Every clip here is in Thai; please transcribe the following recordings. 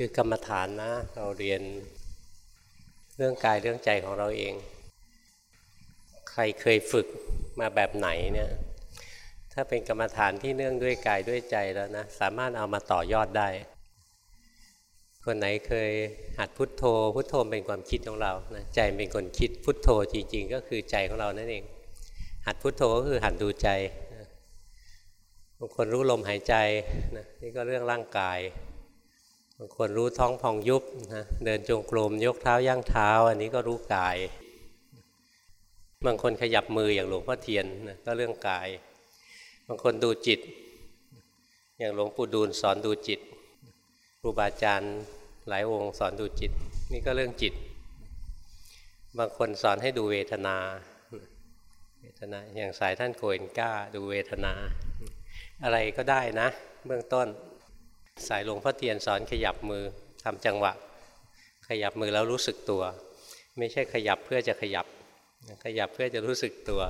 คือกรรมฐานนะ เราเรียนเรื่องกายเรื่องใจของเราเอง ใครเคยฝึกมาแบบไหนเนี่ยถ้าเป็นกรรมฐานที่เนื่องด้วยกายด้วยใจแล้วนะสามารถเอามาต่อยอดได้ คนไหนเคยหัดพุทโธ พุทโธเป็นความคิดของเรานะใจเป็นคนคิดพุทโธจริง ๆ ก็คือใจของเรานั่นเอง หัดพุทโธก็คือหัดดูใจบางคนรู้ลมหายใจนะนี่ก็เรื่องร่างกาย บางคนรู้ท้องพองยุบนะเดินจงกรมยกเท้าย่างเท้า อันนี้ก็รู้กาย บางคนขยับมืออย่างหลวงพ่อเทียนนะก็เรื่องกาย บางคนดูจิต อย่างหลวงปู่ดูลสอนดูจิตครูบาอาจารย์หลายองค์สอนดูจิต นี่ก็เรื่องจิต บางคนสอนให้ดูเวทนาเวทนาอย่างสายท่านโกนก้าดูเวทนา อะไรก็ได้นะ เบื้องต้น สายหลวงพ่อเทียนสอนขยับมือทำจังหวะ ขยับมือแล้วรู้สึกตัว ไม่ใช่ขยับเพื่อจะขยับ ขยับเพื่อจะรู้สึกตัว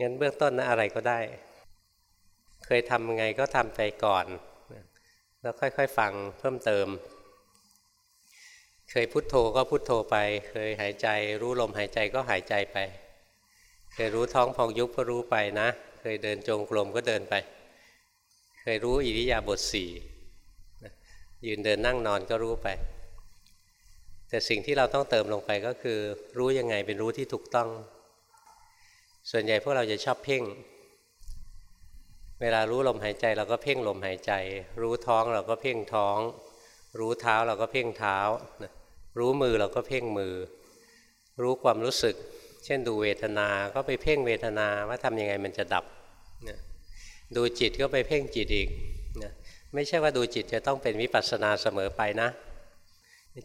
งั้นเบื้องต้นนะอะไรก็ได้ เคยทำยังไงก็ทำไปก่อน แล้วค่อยๆฟังเพิ่มเติม เคยพุโทโธก็พุโทโธไป เคยหายใจ รู้ลมหายใจก็หายใจไป เคยรู้ท้องพองยุบก็รู้ไปนะ เคยเดินจงกรมก็เดินไป เคยรู้อิริยาบถสี่ยืนเดินนั่งนอนก็รู้ไป แต่สิ่งที่เราต้องเติมลงไปก็คือ รู้ยังไงเป็นรู้ที่ถูกต้อง ส่วนใหญ่พวกเราจะชอบเพ่ง เวลารู้ลมหายใจเราก็เพ่งลมหายใจ รู้ท้องเราก็เพ่งท้อง รู้เท้าเราก็เพ่งเท้า รู้มือเราก็เพ่งมือ รู้ความรู้สึก เช่นดูเวทนา ก็ไปเพ่งเวทนาว่าทำยังไงมันจะดับ ดูจิตก็ไปเพ่งจิตอีกนะไม่ใช่ว่าดูจิตจะต้องเป็นวิปัสสนาเสมอไปนะ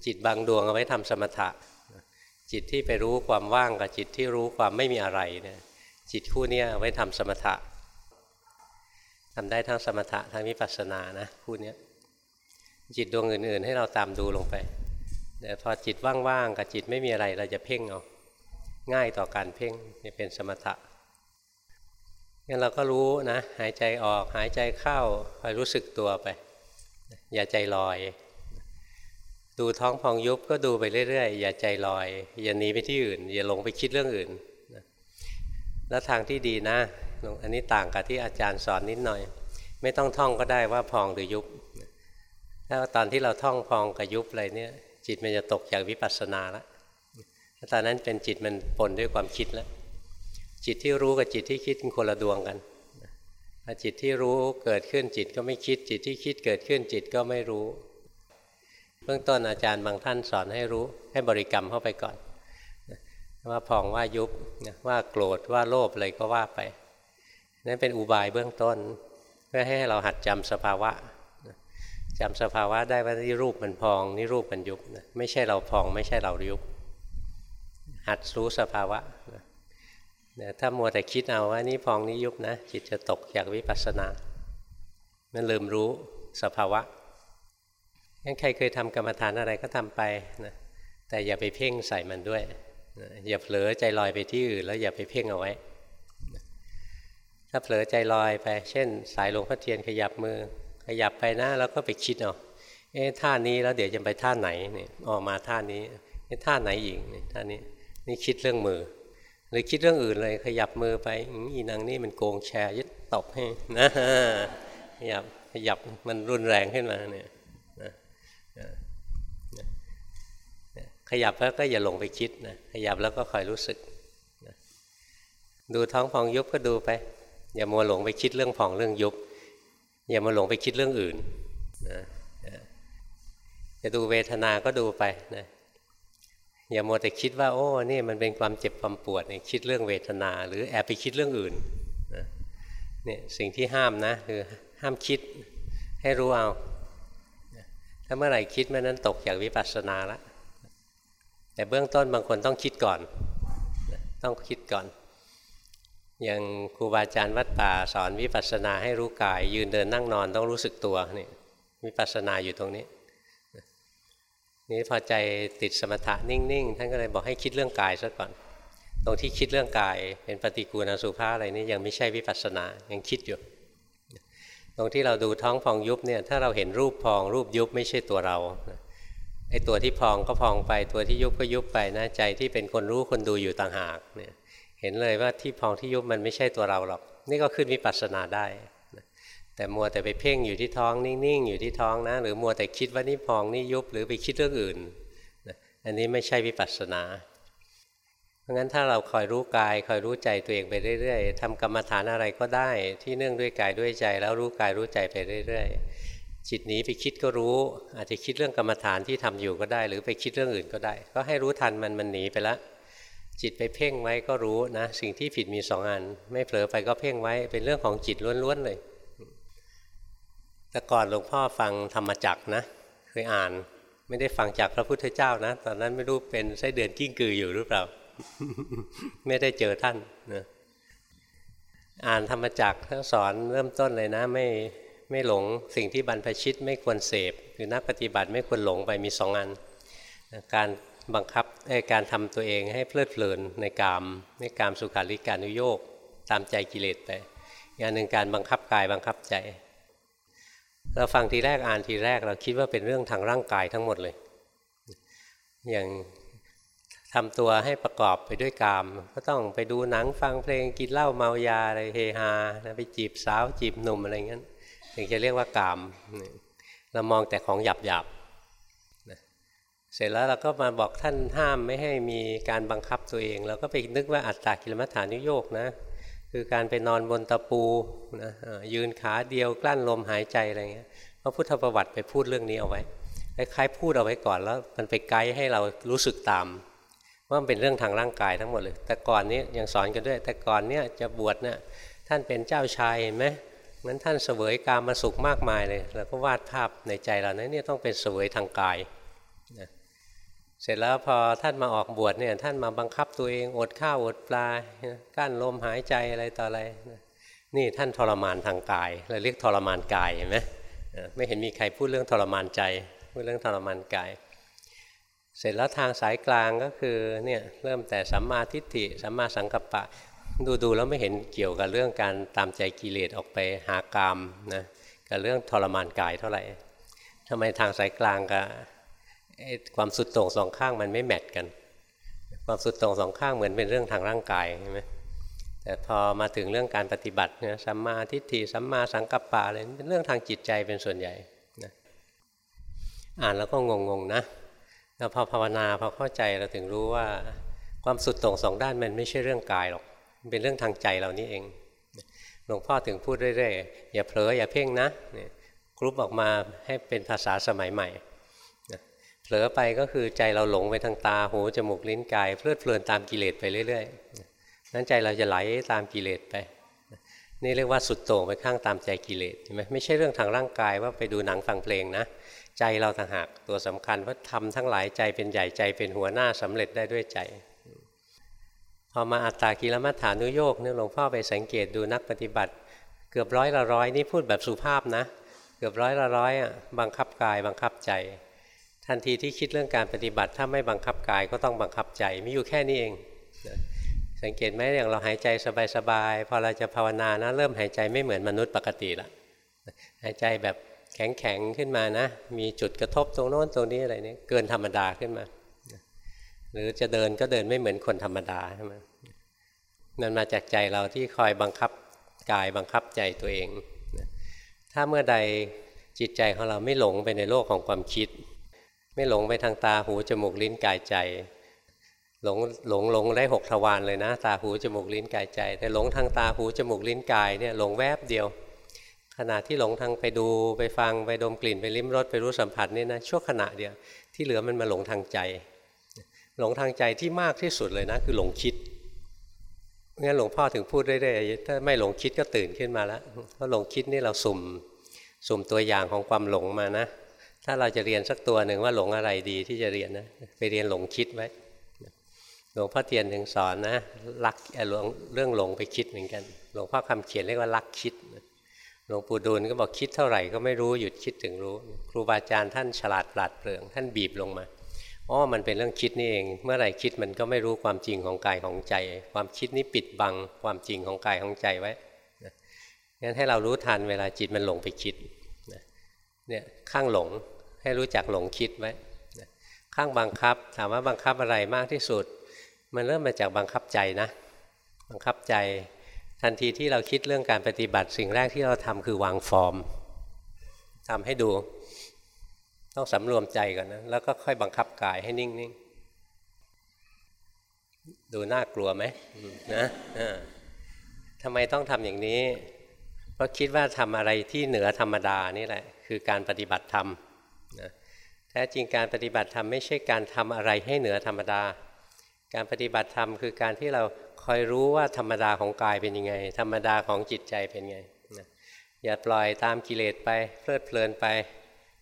จิตบางดวงเอาไว้ทำสมถะ จิตที่ไปรู้ความว่างกับจิตที่รู้ความไม่มีอะไรเนี่ยจิตคู่นี้เอาไว้ทำสมถะทำได้ทั้งสมถะทั้งวิปัสสนานะคู่นี้จิตดวงอื่น ๆ ให้เราตามดูลงไปแต่พอจิตว่างๆกับจิตไม่มีอะไรเราจะเพ่งเอาง่ายต่อการเพ่งจะเป็นสมถะ งั้นเราก็รู้นะหายใจออกหายใจเข้าคอยรู้สึกตัวไป อย่าใจลอย ดูท้องพองยุบก็ดูไปเรื่อยๆ อย่าใจลอย อย่าหนีไปที่อื่น อย่าลงไปคิดเรื่องอื่นแล้วทางที่ดีนะ อันนี้ต่างกับที่อาจารย์สอนนิดหน่อย ไม่ต้องท่องก็ได้ว่าพองหรือยุบถ้าตอนที่เราท่องพองกับยุบอะไรเนี่ยจิตมันจะตกจากวิปัสสนาแล้วตอนนั้นเป็นจิตมันปนด้วยความคิดแล้ว จิตที่รู้กับจิตที่คิดเป็นคนละดวงกันจิตที่รู้เกิดขึ้นจิตก็ไม่คิดจิตที่คิดเกิดขึ้นจิตก็ไม่รู้ เบื้องต้นอาจารย์บางท่านสอนให้รู้ให้บริกรรมเข้าไปก่อน ว่าพองว่ายุบว่าโกรธว่าโลภอะไรก็ว่าไปนั่นเป็นอุบายเบื้องต้น เพื่อให้เราหัดจำสภาวะจำสภาวะได้ว่านี่รูปมันพองนี่รูปมันยุบไม่ใช่เราพองไม่ใช่เรายุบหัดรู้สภาวะ ถ้ามัวแต่คิดเอาว่านี่พองนี้ยุบนะจิตจะตกจากวิปัสสนา มันลืมรู้สภาวะงั้นใครเคยทำกรรมฐานอะไรก็ทำไปนะแต่อย่าไปเพ่งใส่มันด้วยนะอย่าเผลอใจลอยไปที่อื่น แล้วอย่าไปเพ่งเอาไว้ ถ้าเผลอใจลอยไป เช่น สายหลวงพ่อเทียนขยับมือ ขยับไปนะแล้วก็ไปคิดเอาเอ๊ะท่านี้แล้วเดี๋ยวจะไปท่าไหนเนี่ยออกมาท่านี้ท่าไหนอีกท่านี้นี่คิดเรื่องมือ หรือคิดเรื่องอื่นเลยขยับมือไปอีนางนี่มันโกงแชร์ยึดตบให้นะขยับขยับมันรุนแรงขึ้นมาเนี่ยขยับแล้วก็อย่าหลงไปคิดนะขยับแล้วก็คอยรู้สึกดูท้องพองยุบก็ดูไป อย่ามัวหลงไปคิดเรื่องพองเรื่องยุบ อย่ามาหลงไปคิดเรื่องอื่นนะจะดูเวทนาก็ดูไปนะ อย่ามัวแต่คิดว่าโอ้นี่มันเป็นความเจ็บความปวดเนี่ยคิดเรื่องเวทนา หรือแอบไปคิดเรื่องอื่นเนี่ยสิ่งที่ห้ามนะคือห้ามคิดให้รู้เอาถ้าเมื่อไหร่คิดเมื่อนั้นตกจากวิปัสสนาละแต่เบื้องต้นบางคนต้องคิดก่อน ต้องคิดก่อน อย่างครูบาอาจารย์วัดป่าสอนวิปัสสนาให้รู้กาย ยืนเดินนั่งนอนต้องรู้สึกตัวนี่วิปัสสนาอยู่ตรงนี้ นี่พอใจติดสมถะนิ่งๆ ท่านก็เลยบอกให้คิดเรื่องกายซะก่อน ตรงที่คิดเรื่องกายเป็นปฏิกูลอสุภาอะไรนี่ยังไม่ใช่วิปัสสนา ยังคิดอยู่ตตรงที่เราดูท้องพองยุบเนี่ย ถ้าเราเห็นรูปพองรูปยุบไม่ใช่ตัวเรา ไอ้ตัวที่พองก็พองไป ตัวที่ยุบก็ยุบไปนะใจที่เป็นคนรู้คนดูอยู่ต่างหากเนี่ย เห็นเลยว่าที่พองที่ยุบมันไม่ใช่ตัวเราหรอก นี่ก็ขึ้นวิปัสสนาได้ แต่มัวแต่ไปเพ่งอยู่ที่ท้องนิ่งๆอยู่ที่ท้องนะ หรือมัวแต่คิดว่านี่พองนี่ยุบหรือไปคิดเรื่องอื่น อันนี้ไม่ใช่วิปัสสนา เพราะงั้นถ้าเราคอยรู้กายคอยรู้ใจตัวเองไปเรื่อยๆทำกรรมฐานอะไรก็ได้ที่เนื่องด้วยกายด้วยใจ แล้วรู้กายรู้ใจไปเรื่อยๆ จิตหนีไปคิดก็รู้ อาจจะคิดเรื่องกรรมฐานที่ทำอยู่ก็ได้ หรือไปคิดเรื่องอื่นก็ได้ ก็ให้รู้ทันมันมันหนีไปแล้วจิตไปเพ่งไว้ก็รู้นะ สิ่งที่ผิดมีสองอัน ไม่เผลอไปก็เพ่งไว้เป็นเรื่องของจิตล้วนๆเลย แต่ก่อนหลวงพ่อฟังธรรมจักนะเคยอ่าน ไม่ได้ฟังจากพระพุทธเจ้านะ ตอนนั้นไม่รู้เป็นไส้เดือนกิ้งกืออยู่หรือเปล่า ไม่ได้เจอท่านนะอ่านธรรมจักท่านสอนเริ่มต้นเลยนะไม่ไม่หลงสิ่งที่บรรพชิตไม่ควรเสพคือนักปฏิบัติไม่ควรหลงไปมีสองอันการบังคับการทำตัวเองให้เพลิดเพลินในกามในกามสุขาริการุโยกตามใจกิเลสไปอย่างหนึ่งการบังคับกายบังคับใจ เราฟังทีแรกอ่านทีแรกเราคิดว่าเป็นเรื่องทางร่างกายทั้งหมดเลย อย่างทำตัวให้ประกอบไปด้วยกาม ก็ต้องไปดูหนังฟังเพลงกินเหล้าเมายาอะไรเฮฮาไปจีบสาวจีบหนุ่มอะไรเงี้ยถึงจะเรียกว่ากาม เรามองแต่ของหยาบหยาบเสร็จแล้วเราก็มาบอกท่านห้ามไม่ให้มีการบังคับตัวเอง เราก็ไปนึกว่าอัตตากิลมัฐานุโยกนะ คือการไปนอนบนตะปูนะยืนขาเดียวกลั้นลมหายใจอะไรเงี้ยพระพุทธประวัติไปพูดเรื่องนี้เอาไว้คล้ายๆพูดเอาไว้ก่อนแล้วมันไปไกด์ให้เรารู้สึกตาม ว่ามันเป็นเรื่องทางร่างกายทั้งหมดเลย แต่ก่อนนี้ยังสอนกันด้วย แต่ก่อนเนี้ยจะบวชเนี่ยท่านเป็นเจ้าชายเห็นไหมงั้นท่านเสวยกามมาสุขมากมายเลยเราก็วาดภาพในใจเรานะเนี่ยต้องเป็นเสวยทางกายนะ เสร็จแล้วพอท่านมาออกบวชเนี่ย ท่านมาบังคับตัวเองอดข้าวอดปลากั้นลมหายใจอะไรต่ออะไร นี่ท่านทรมานทางกายเราเรียกทรมานกายเห็นไหมไม่เห็นมีใครพูดเรื่องทรมานใจพูดเรื่องทรมานกาย เสร็จแล้วทางสายกลางก็คือเนี่ยเริ่มแต่สัมมาทิฏฐิสัมมาสังกัปปะ ดูดูแล้วไม่เห็นเกี่ยวกับเรื่องการตามใจกิเลสออกไปหากามนะกับเรื่องทรมานกายเท่าไหร่ทำไมทางสายกลางกับ ความสุดโต่งสองข้างมันไม่แมทกัน ความสุดโต่งสองข้างเหมือนเป็นเรื่องทางร่างกายใช่ไหมแต่พอมาถึงเรื่องการปฏิบัติเนี่ยสัมมาทิฏฐิสัมมาสังกัปปะอะไรเป็นเรื่องทางจิตใจเป็นส่วนใหญ่นะอ่านแล้วก็งงๆนะแล้วพอภาวนาพอเข้าใจเราถึงรู้ว่าความสุดโต่งสองด้านมันไม่ใช่เรื่องกายหรอกเป็นเรื่องทางใจเรานี่เองหลวงพ่อถึงพูดเรื่อยๆอย่าเผลออย่าเพ่งนะกรุ๊ปออกมาให้เป็นภาษาสมัยใหม่ ผลอไปก็คือใจเราหลงไปทางตาหูจมูกลิ้นกายเพลิดเพลินตามกิเลสไปเรื่อยๆนั้นใจเราจะไหลตามกิเลสไป นี่เรียกว่าสุดโต่งไปข้างตามใจกิเลสใช่ไหมไม่ใช่เรื่องทางร่างกายว่าไปดูหนังฟังเพลงนะ ใจเราต่างหากตัวสำคัญว่าทำทั้งหลายใจเป็นใหญ่ใจเป็นหัวหน้าสำเร็จได้ด้วยใจ พอมาอัตตากิลมัฏฐานุโยกเนี่ยหลวงพ่อไปสังเกตดูนักปฏิบัติ เกือบร้อยละร้อยนี่พูดแบบสุภาพนะ เกือบร้อยละร้อยอะบังคับกายบังคับใจ ทันทีที่คิดเรื่องการปฏิบัติ ถ้าไม่บังคับกายก็ต้องบังคับใจมีอยู่แค่นี้เองสังเกตไหมอย่างเราหายใจสบายๆพอเราจะภาวนานะเริ่มหายใจไม่เหมือนมนุษย์ปกติละหายใจแบบแข็งๆขึ้นมานะ มีจุดกระทบตรงโน้นตรงนี้อะไรนี้เกินธรรมดาขึ้นมา หรือจะเดินก็เดินไม่เหมือนคนธรรมดาใช่ไหมนั่นมาจากใจเราที่คอยบังคับกายบังคับใจตัวเอง ถ้าเมื่อใดจิตใจของเราไม่หลงไปในโลกของความคิด ไม่หลงไปทางตาหูจมูกลิ้นกายใจ หลงหลงหลงได้หกทวารเลยนะ ตาหูจมูกลิ้นกายใจ แต่หลงทางตาหูจมูกลิ้นกายเนี่ยหลงแวบเดียว ขณะที่หลงทางไปดูไปฟังไปดมกลิ่นไปลิ้มรสไปรู้สัมผัสนี่นะชั่วขณะเดียวที่เหลือมันมาหลงทางใจ หลงทางใจที่มากที่สุดเลยนะ คือหลงคิดงั้นหลวงพ่อถึงพูดเรื่อยๆถ้าไม่หลงคิดก็ตื่นขึ้นมาแล้วเพราะหลงคิดนี่เราสุ่มสุ่มตัวอย่างของความหลงมานะ ถ้าเราจะเรียนสักตัวหนึ่งว่าหลงอะไรดีที่จะเรียนนะไปเรียนหลงคิดไว้หลวงพ่อเตียนถึงสอนนะลักหลงเรื่องหลงไปคิดเหมือนกัน หลวงพ่อคำเขียนเรียกว่าลักคิดหลวงปู่ดูลก็บอกคิดเท่าไหร่ก็ไม่รู้หยุดคิดถึงรู้ ครูบาอาจารย์ท่านฉลาดปราดเปรื่อง ท่านบีบลงมาอ๋อมันเป็นเรื่องคิดนี่เอง เมื่อไหร่คิดมันก็ไม่รู้ความจริงของกายของใจ ความคิดนี้ปิดบังความจริงของกายของใจไว้งั้นให้เรารู้ทันเวลาจิตมันหลงไปคิดเนี่ยข้างหลง ให้รู้จักหลงคิดไว้ข้างบังคับถามว่าบังคับอะไรมากที่สุด มันเริ่มมาจากบังคับใจนะ บังคับใจทันทีที่เราคิดเรื่องการปฏิบัติสิ่งแรกที่เราทำคือวางฟอร์มทำให้ดูต้องสำรวมใจก่อนนะแล้วก็ค่อยบังคับกายให้นิ่งๆดูน่ากลัวไหมนะทำไมต้องทำอย่างนี้ เพราะคิดว่าทำอะไรที่เหนือธรรมดานี่แหละ คือการปฏิบัติธรรม แท้จริงการปฏิบัติธรรมไม่ใช่การทำอะไรให้เหนือธรรมดา การปฏิบัติธรรมคือการที่เราคอยรู้ว่าธรรมดาของกายเป็นยังไง ธรรมดาของจิตใจเป็นไงนะอย่าปล่อยตามกิเลสไปเพลิดเพลินไป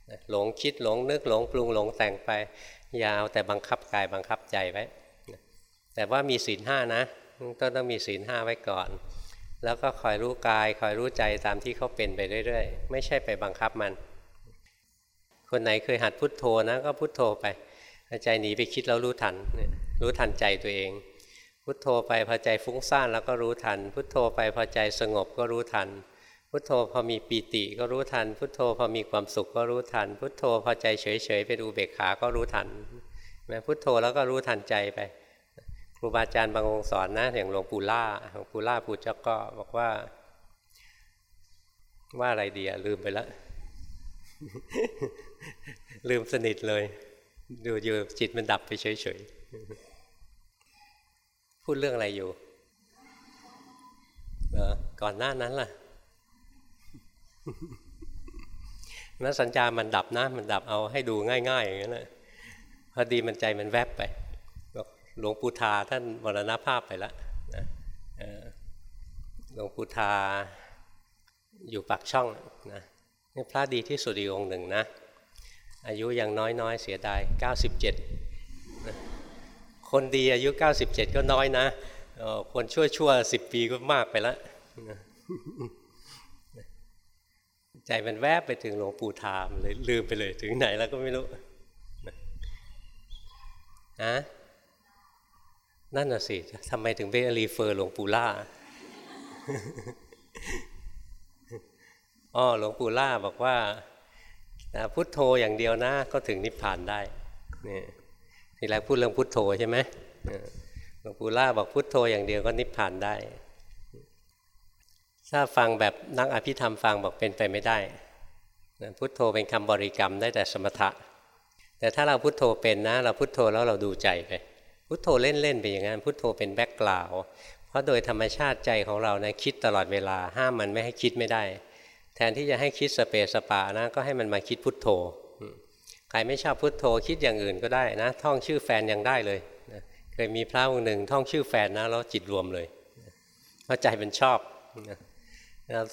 นะหลงคิดหลงนึกหลงปรุงหลงแต่งไปยาวแต่บังคับกายบังคับใจไว้นะแต่ว่ามีศีลห้านะต้องต้องมีศีลห้าไว้ก่อน แล้วก็คอยรู้กาย คอยรู้ใจตามที่เขาเป็นไปเรื่อย ๆ ไม่ใช่ไปบังคับมัน คนไหนเคยหัดพุทโธนะ ก็พุทโธไปใจหนีไปคิดแล้วรู้ทันรู้ทันใจตัวเอง พุทโธไปพอใจฟุ้งซ่านแล้วก็รู้ทัน พุทโธไปพอใจสงบก็รู้ทัน พุทโธพอมีปีติก็รู้ทัน พุทโธพอมีความสุขก็รู้ทัน พุทโธพอใจเฉยๆเป็นอุเบกขาก็รู้ทันแม้พุทโธแล้วก็รู้ทันใจไป ครูบาอาจารย์บางองค์สอนนะ อย่างหลวงปู่ล่าหลวงปู่ล่าปู่เจ้าก็บอกว่า ว่าอะไรดีอะลืมไปแล้ว ลืมสนิทเลย ดูอยู่จิตมันดับไปเฉยๆ พูดเรื่องอะไรอยู่เออก่อนหน้านั้นล่ะนั้นสัญญามันดับนะ มันดับเอาให้ดูง่าย ๆ อย่างนั้นแหละพอดีมันใจมันแวบไปหลวงปู่ทาท่านมรณภาพไปแล้วนะหลวงปู่ทาอยู่ปากช่องนะนี่พระดีที่สุดอีกองหนึ่งนะ อายุยังน้อยๆ เสียดาย 97 คนดีอายุ 97 ก็น้อยนะ คนชั่วชั่วสิบปีก็มากไปแล้ว ใจมันแวบไปถึงหลวงปู่ทามเลยลืมไปเลยถึงไหนแล้วก็ไม่รู้นะนั่นน่ะสิทำไมถึงไปรีเฟอร์หลวงปู่ล่าอ๋อหลวงปู่ล่าบอกว่า พุทโธอย่างเดียวนะก็ถึงนิพพานได้นี่ทีแรกพูดเรื่องพุทโธใช่ไหมหลวงปู่ล่าบอกพุทโธอย่างเดียวก็นิพพานได้ ถ้าฟังแบบนักอภิธรรมฟังบอกเป็นไปไม่ได้พุทโธเป็นคำบริกรรมได้แต่สมถะ แต่ถ้าเราพุทโธเป็นนะ เราพุทโธแล้วเราดูใจไป พุทโธเล่นๆไปอย่างนั้นพุทโธเป็นแบ็กกราวเพราะโดยธรรมชาติใจของเรานะคิดตลอดเวลาห้ามมันไม่ให้คิดไม่ได้ แทนที่จะให้คิดสเปสปะนะ ก็ให้มันมาคิดพุทโธใครไม่ชอบพุทโธคิดอย่างอื่นก็ได้นะ ท่องชื่อแฟนยังได้เลยนะเคยมีพระองค์หนึ่งท่องชื่อแฟนนะแล้วจิตรวมเลยเพราะใจมันชอบนะ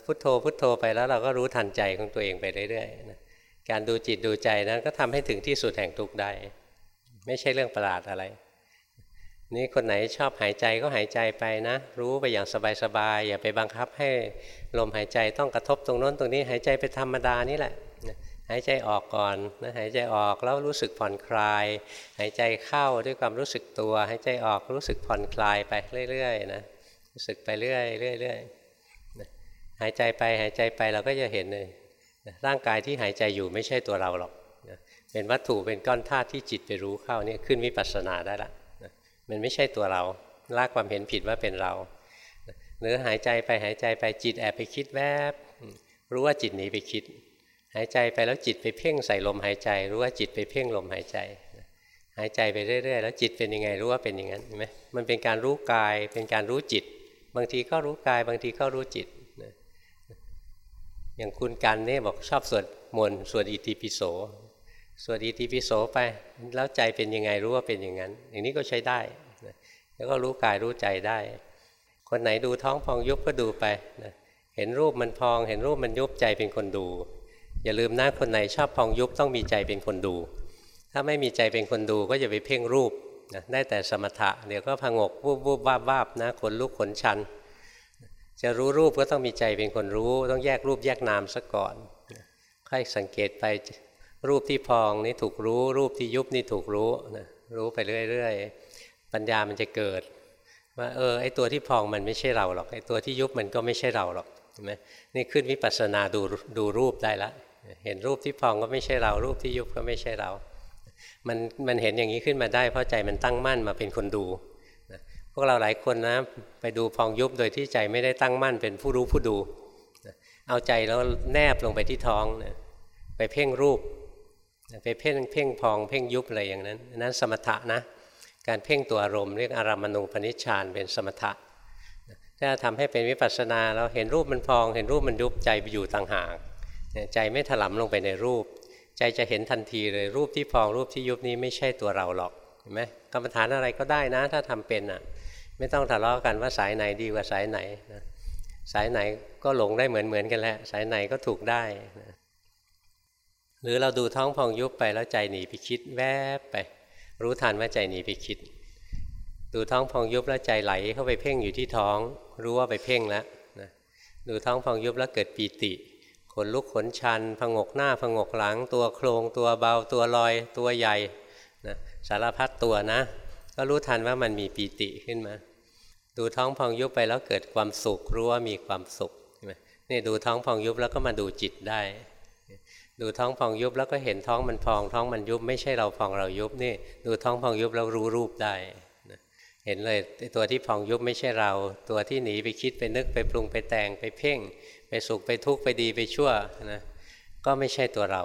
พุทโธพุทโธไปแล้วเราก็รู้ทันใจของตัวเองไปเรื่อยๆนะการดูจิตดูใจนั้นก็ทำให้ถึงที่สุดแห่งทุกข์ได้ ไม่ใช่เรื่องประหลาดอะไร นี่คนไหนชอบหายใจก็หายใจไปนะ รู้ไปอย่างสบายๆอย่าไปบังคับให้ลมหายใจต้องกระทบตรงโน้นตรงนี้หายใจไปธรรมดานี่แหละหายใจออกก่อนนะหายใจออกแล้วรู้สึกผ่อนคลาย หายใจเข้าด้วยความรู้สึกตัว หายใจออกรู้สึกผ่อนคลายไปเรื่อยๆนะรู้สึกไปเรื่อยๆเรื่อยๆหายใจไปหายใจไปเราก็จะเห็นเลยร่างกายที่หายใจอยู่ไม่ใช่ตัวเราหรอกเป็นวัตถุเป็นก้อนธาตุที่จิตไปรู้เข้านี่ขึ้นวิปัสสนาได้ละ มันไม่ใช่ตัวเราลากความเห็นผิดว่าเป็นเรา หรือหายใจไปหายใจไปจิตแอบไปคิดแวบ รู้ว่าจิตหนีไปคิด หายใจไปแล้วจิตไปเพ่งใส่ลมหายใจ รู้ว่าจิตไปเพ่งลมหายใจ หายใจไปเรื่อย ๆ แล้วจิตเป็นยังไงรู้ว่าเป็นอย่างนั้นเห็นไหมมันเป็นการรู้กายเป็นการรู้จิต บางทีก็รู้กาย บางทีก็รู้จิตอย่างคุณกันเนี่ยบอกชอบสวดมนต์สวดอิติปิโส สวดอิติปิโสไป แล้วใจเป็นยังไงรู้ว่าเป็นอย่างนั้น อย่างนี้ก็ใช้ได้แล้วก็รู้กายรู้ใจได้ คนไหนดูท้องพองยุบก็ดูไปเห็นรูปมันพอง เห็นรูปมันยุบใจเป็นคนดู อย่าลืมนะคนไหนชอบพองยุบต้องมีใจเป็นคนดู ถ้าไม่มีใจเป็นคนดูก็จะไปเพ่งรูปนะได้แต่สมถะเดี๋ยวก็พงกวูบวูบวาบวาบนะขนลุกขนชัน จะรู้รูปก็ต้องมีใจเป็นคนรู้ ต้องแยกรูปแยกนามซะก่อนค่อยสังเกตไป รูปที่พองนี่ถูกรู้ รูปที่ยุบนี่ถูกรู้นะรู้ไปเรื่อยๆปัญญามันจะเกิด ว่าเออไอตัวที่พองมันไม่ใช่เราหรอกไอตัวที่ยุบมันก็ไม่ใช่เราหรอกเห็นไหมนี่ขึ้นวิปัสสนาดูดูรูปได้ละเห็นรูปที่พองก็ไม่ใช่เรา รูปที่ยุบก็ไม่ใช่เรา มันมันเห็นอย่างนี้ขึ้นมาได้ เพราะใจมันตั้งมั่นมาเป็นคนดูพวกเราหลายคนนะไปดูพองยุบโดยที่ใจไม่ได้ตั้งมั่นเป็นผู้รู้ผู้ดู เอาใจแล้วแนบลงไปที่ท้องนะไปเพ่งรูป ไปเพ่งเพ่งพองเพ่งยุบอะไรอย่างนั้นนั้นสมถะนะ การเพ่งตัวอารมณ์เรียกอารามณูปนิชฌานเป็นสมถะถ้าทำให้เป็นวิปัสสนาเราเห็นรูปมันพอง เห็นรูปมันยุบใจไปอยู่ต่างหากใจไม่ถลำลงไปในรูป ใจจะเห็นทันทีเลยรูปที่พองรูปที่ยุบนี้ไม่ใช่ตัวเราหรอกเห็นไหมกรรมฐานอะไรก็ได้นะ ถ้าทำเป็นอะ ไม่ต้องทะเลาะกันว่าสายไหนดีกว่าสายไหนนะสายไหนก็หลงได้เหมือนเหมือนกันแหละสายไหนก็ถูกได้นะ หรือเราดูท้องพองยุบไปแล้วใจหนีไปคิดแวบไป รู้ทันว่าใจหนีไปคิด ดูท้องพองยุบแล้วใจไหลเข้าไปเพ่งอยู่ที่ท้อง รู้ว่าไปเพ่งแล้วนะดูท้องพองยุบแล้วเกิดปีติขนลุกขนชันผงกหน้าผงกหลัง ตัวโครงตัวเบาตัวลอย ตัวใหญ่นะสารพัดตัวนะ ก็รู้ทันว่ามันมีปีติขึ้นมา ดูท้องพองยุบไปแล้วเกิดความสุขรู้ว่ามีความสุขนี่ดูท้องพองยุบแล้วก็มาดูจิตได้ ดูท้องพองยุบแล้วก็เห็นท้องมันพอง ท้องมันยุบไม่ใช่เราพองเรายุบนี่ ดูท้องพองยุบแล้วรู้รูปได้เห็นเลยตัวที่พองยุบไม่ใช่เรา ตัวที่หนีไปคิดไปนึกไปปรุงไปแต่งไปเพ่ง ไปสุขไปทุกข์ไปดีไปชั่วนะก็ไม่ใช่ตัวเรา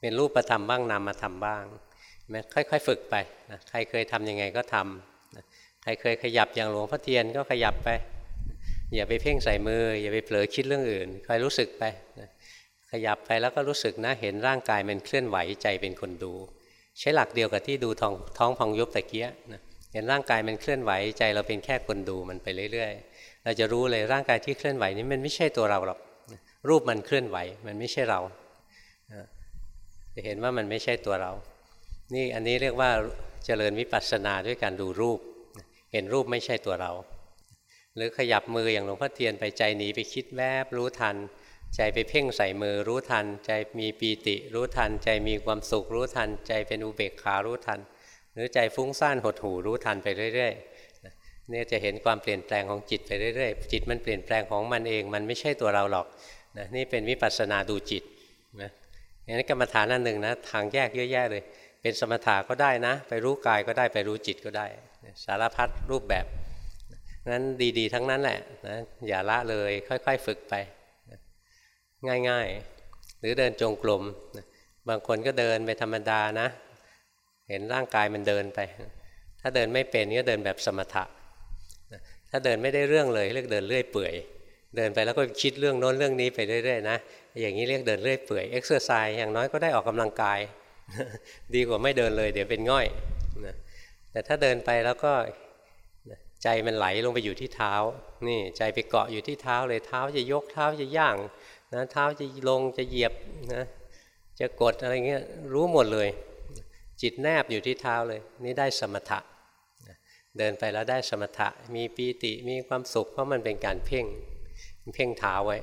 เป็นรูปประธรรมบ้างนามาทำบ้างมค่อย ๆ ฝึกไปนะใครเคยทํำยังไงก็ทำนะใครเคยขยับอย่างหลวงพ่อเทียนก็ขยับไป อย่าไปเพ่งใส่มือ อย่าไปเผลอคิดเรื่องอื่นคอยรู้สึกไปนะ ขยับไปแล้วก็รู้สึกนะเห็นร่างกายมันเคลื่อนไหวใจเป็นคนดู ใช้หลักเดียวกับที่ดูท้องท้องพองยุบตะเกียนะเห็นร่างกายมันเคลื่อนไหวใจเราเป็นแค่คนดูมันไปเรื่อยๆ เราจะรู้เลยร่างกายที่เคลื่อนไหวนี้มันไม่ใช่ตัวเราหรอกรูปมันเคลื่อนไหวมันไม่ใช่เราจะเห็นว่ามันไม่ใช่ตัวเรา นี่อันนี้เรียกว่าเจริญวิปัสสนาด้วยการดูรูป เห็นรูปไม่ใช่ตัวเรา หรือขยับมืออย่างหลวงพ่อเทียนไปใจหนีไปคิดแวบรู้ทัน ใจไปเพ่งใส่มือรู้ทัน ใจมีปีติรู้ทัน ใจมีความสุขรู้ทัน ใจเป็นอุเบกขารู้ทัน หรือใจฟุ้งซ่านหดหูรู้ทันไปเรื่อยๆเนี่ยจะเห็นความเปลี่ยนแปลงของจิตไปเรื่อยๆจิตมันเปลี่ยนแปลงของมันเอง มันไม่ใช่ตัวเราหรอกนะนี่เป็นวิปัสสนาดูจิตนะนี่กรรมฐานอันหนึ่งนะทางแยกเยอะแยะเลย เป็นสมถะก็ได้นะ ไปรู้กายก็ได้ไปรู้จิตก็ได้ สารพัดรูปแบบนั้นดีๆ ทั้งนั้นแหละนะอย่าละเลยค่อย ๆ ฝึกไป ง่ายๆ หรือเดินจงกรมบางคนก็เดินไปธรรมดานะ เห็นร่างกายมันเดินไป ถ้าเดินไม่เป็นก็เดินแบบสมถะ ถ้าเดินไม่ได้เรื่องเลยเรียกเดินเรื่อยเปื่อย เดินไปแล้วก็คิดเรื่องโน้นเรื่องนี้ไปเรื่อยๆนะ อย่างนี้เรียกเดินเรื่อยเปื่อย exercise อย่างน้อยก็ได้ออกกำลังกาย ดีกว่าไม่เดินเลยเดี๋ยวเป็นง่อยแต่ถ้าเดินไปแล้วก็ใจมันไหลลงไปอยู่ที่เท้า นี่ใจไปเกาะอยู่ที่เท้าเลยเท้าจะยกเท้าจะย่าง นะเท้าจะลงจะเหยียบนะจะกดอะไรเงี้ยรู้หมดเลย จิตแนบอยู่ที่เท้าเลย นี่ได้สมถะเดินไปแล้วได้สมถะ มีปีติมีความสุขเพราะมันเป็นการเพ่งเพ่งเท้าไว้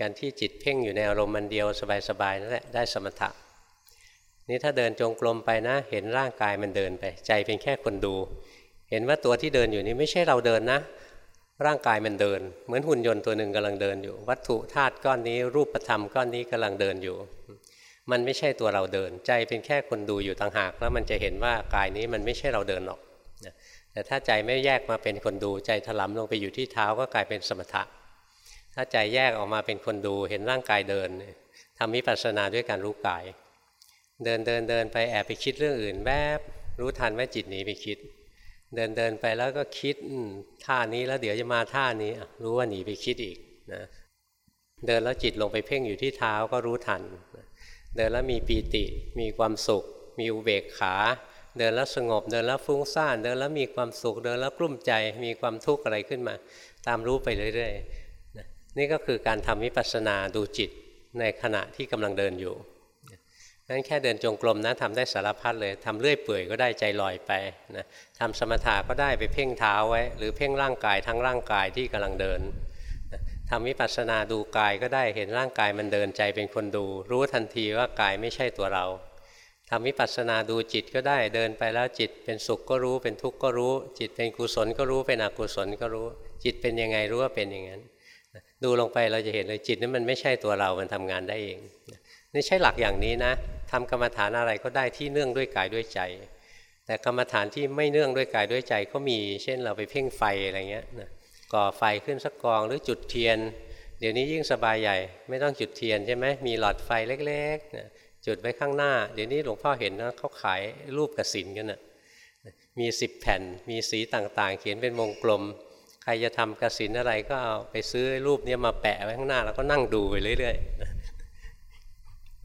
การที่จิตเพ่งอยู่ในอารมณ์มันเดียวสบายๆนั่นแหละได้สมถะนี่ถ้าเดินจงกรมไปนะ เห็นร่างกายมันเดินไป ใจเป็นแค่คนดู เห็นว่าตัวที่เดินอยู่นี้ไม่ใช่เราเดินนะ ร่างกายมันเดิน เหมือนหุ่นยนต์ตัวหนึ่งกำลังเดินอยู่ วัตถุธาตุก้อนนี้รูปธรรมก้อนนี้กำลังเดินอยู่ มันไม่ใช่ตัวเราเดิน ใจเป็นแค่คนดูอยู่ต่างหาก แล้วมันจะเห็นว่ากายนี้มันไม่ใช่เราเดินหรอกแต่ถ้าใจไม่แยกมาเป็นคนดูใจถลำลงไปอยู่ที่เท้าก็กลายเป็นสมถะ ถ้าใจแยกออกมาเป็นคนดูเห็นร่างกายเดินทำวิปัสสนาด้วยการรู้กาย เดินเดินเดินไปแอบไปคิดเรื่องอื่นแวบรู้ทันว่าจิตหนีไปคิด เดินเดินไปแล้วก็คิดท่านี้แล้วเดี๋ยวจะมาท่านี้รู้ว่าหนีไปคิดอีกนะเดินแล้วจิตลงไปเพ่งอยู่ที่เท้าก็รู้ทัน เดินแล้วมีปีติ มีความสุข มีอุเบกขา เดินแล้วสงบ เดินแล้วฟุ้งซ่าน เดินแล้วมีความสุข เดินแล้วกลุ้มใจ มีความทุกข์อะไรขึ้นมา ตามรู้ไปเรื่อยๆนี่ก็คือการทำวิปัสสนาดูจิตในขณะที่กำลังเดินอยู่ นั้นแค่เดินจงกรมนะทำได้สารพัดเลยทำเรื่อยเปื่อยก็ได้ใจลอยไปนะทำสมถะก็ได้ไปเพ่งเท้าไว้ หรือเพ่งร่างกายทั้งร่างกายที่กำลังเดินทำวิปัสสนาดูกายก็ได้เห็นร่างกายมันเดินใจเป็นคนดู รู้ทันทีว่ากายไม่ใช่ตัวเราทำวิปัสสนาดูจิตก็ได้เดินไปแล้วจิตเป็นสุขก็รู้เป็นทุกข์ก็รู้ จิตเป็นกุศลก็รู้เป็นอกุศลก็รู้ จิตเป็นยังไงรู้ว่าเป็นอย่างนั้น ดูลงไปเราจะเห็นเลยจิตนั้นมันไม่ใช่ตัวเรา มันทำงานได้เองนี่ใช่หลักอย่างนี้นะ ทำกรรมฐานอะไรก็ได้ที่เนื่องด้วยกายด้วยใจ แต่กรรมฐานที่ไม่เนื่องด้วยกายด้วยใจก็มี เช่นเราไปเพ่งไฟอะไรเงี้ยนะก่อไฟขึ้นสักกองหรือจุดเทียน เดี๋ยวนี้ยิ่งสบายใหญ่ ไม่ต้องจุดเทียนใช่ไหมมีหลอดไฟเล็กๆนะจุดไว้ข้างหน้า เดี๋ยวนี้หลวงพ่อเห็นนะเขาขายรูปกระสินกันนะมีสิบแผ่นมีสีต่างๆ เขียนเป็นวงกลม ใครจะทำกระสินอะไรก็เอาไปซื้อรูปนี้มาแปะไว้ข้างหน้า แล้วก็นั่งดูไปเรื่อยๆ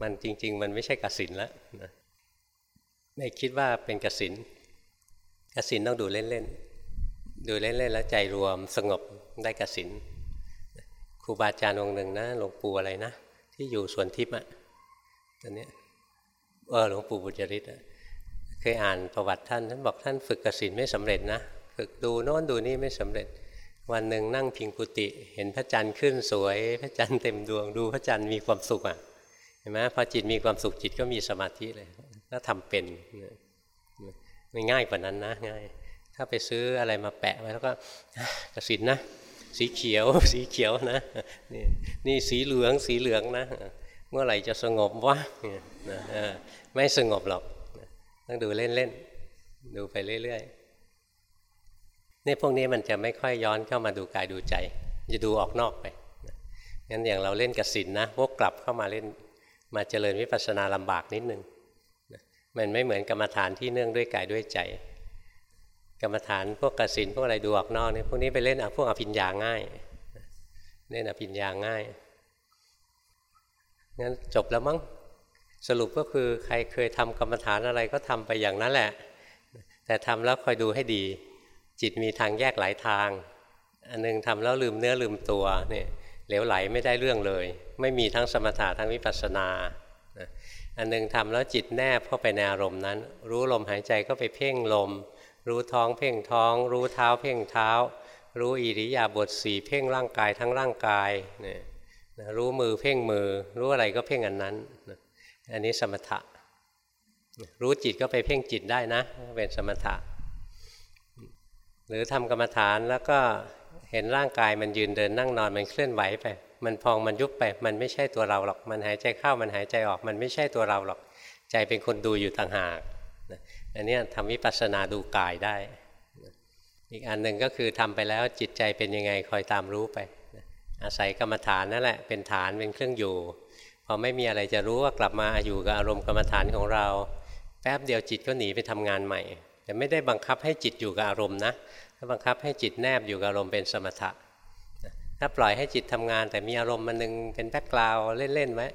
มันจริง ๆ มันไม่ใช่กระสินแล้วนะไม่คิดว่าเป็นกระสินกระสินต้องดูเล่นๆดูเล่นๆแล้วใจรวมสงบได้กระสินครูบาอาจารย์องค์หนึ่งนะหลวงปู่อะไรนะ ที่อยู่สวนทิพย์อะตอนนี้เออหลวงปู่บุญจริตอะเคยอ่านประวัติท่านท่านบอกท่านฝึกกสินไม่สำเร็จนะฝึกดูโน้นดูนี่ไม่สำเร็จ วันหนึ่งนั่งพิงกุฏิเห็นพระจันทร์ขึ้นสวย พระจันทร์เต็มดวงดูพระจันทร์มีความสุขอะ ห็นไหมพอจิตมีความสุขจิตก็มีสมาธิเลยก็ทำเป็นไม่ง่ายกว่านั้นนะง่าย ถ้าไปซื้ออะไรมาแปะไว้แล้วก็กระสินนะ สีเขียว สีเขียวนะ นี่นี่สีเหลืองสีเหลืองนะ เมื่อไหร่จะสงบวะไม่สงบหรอกต้องดูเล่นๆดูไปเรื่อยๆนี่พวกนี้มันจะไม่ค่อยย้อนเข้ามาดูกายดูใจ จะดูออกนอกไปงั้นอย่างเราเล่นกระสินนะวกกลับเข้ามาเล่น มาเจริญวิปัสสนาลำบากนิดนึงมันไม่เหมือนกรรมฐานที่เนื่องด้วยกายด้วยใจ กรรมฐานพวกกสินพวกอะไรดูออกนอกนี่พวกนี้ไปเล่นพวกอภิญญาง่ายเล่นอภิญญาง่ายงั้นจบแล้วมั้งสรุปก็คือใครเคยทำกรรมฐานอะไรก็ทำไปอย่างนั้นแหละ แต่ทำแล้วคอยดูให้ดี จิตมีทางแยกหลายทาง อันนึงทำแล้วลืมเนื้อลืมตัวเนี่ย เหลวไหลไม่ได้เรื่องเลย ไม่มีทั้งสมถะทั้งวิปัสสนาอันนึงทำแล้วจิตแนบเข้าไปในอารมณ์นั้น รู้ลมหายใจก็ไปเพ่งลม รู้ท้องเพ่งท้อง รู้เท้าเพ่งเท้า รู้อิริยาบถสี่เพ่งร่างกายทั้งร่างกายเนี่ยรู้มือเพ่งมือ รู้อะไรก็เพ่งอันนั้นอันนี้สมถะ รู้จิตก็ไปเพ่งจิตได้นะ เป็นสมถะ หรือทำกรรมฐานแล้วก็ เห็นร่างกายมันยืนเดินนั่งนอนมันเคลื่อนไหวไป มันพองมันยุบไป มันไม่ใช่ตัวเราหรอก มันหายใจเข้ามันหายใจออก มันไม่ใช่ตัวเราหรอก ใจเป็นคนดูอยู่ต่างหากอันนี้ทำวิปัสสนาดูกายได้ อีกอันหนึ่งก็คือทำไปแล้วจิตใจเป็นยังไงคอยตามรู้ไป อาศัยกรรมฐานนั่นแหละเป็นฐานเป็นเครื่องอยู่ พอไม่มีอะไรจะรู้ว่ากลับมาอยู่กับอารมณ์กรรมฐานของเรา แป๊บเดียวจิตก็หนีไปทำงานใหม่ แต่ไม่ได้บังคับให้จิตอยู่กับอารมณ์นะ บังคับให้จิตแนบอยู่กับอารมณ์เป็นสมถะถ้าปล่อยให้จิตทำงาน แต่มีอารมณ์มันนึงเป็นแบ็กกราวเล่นๆไว้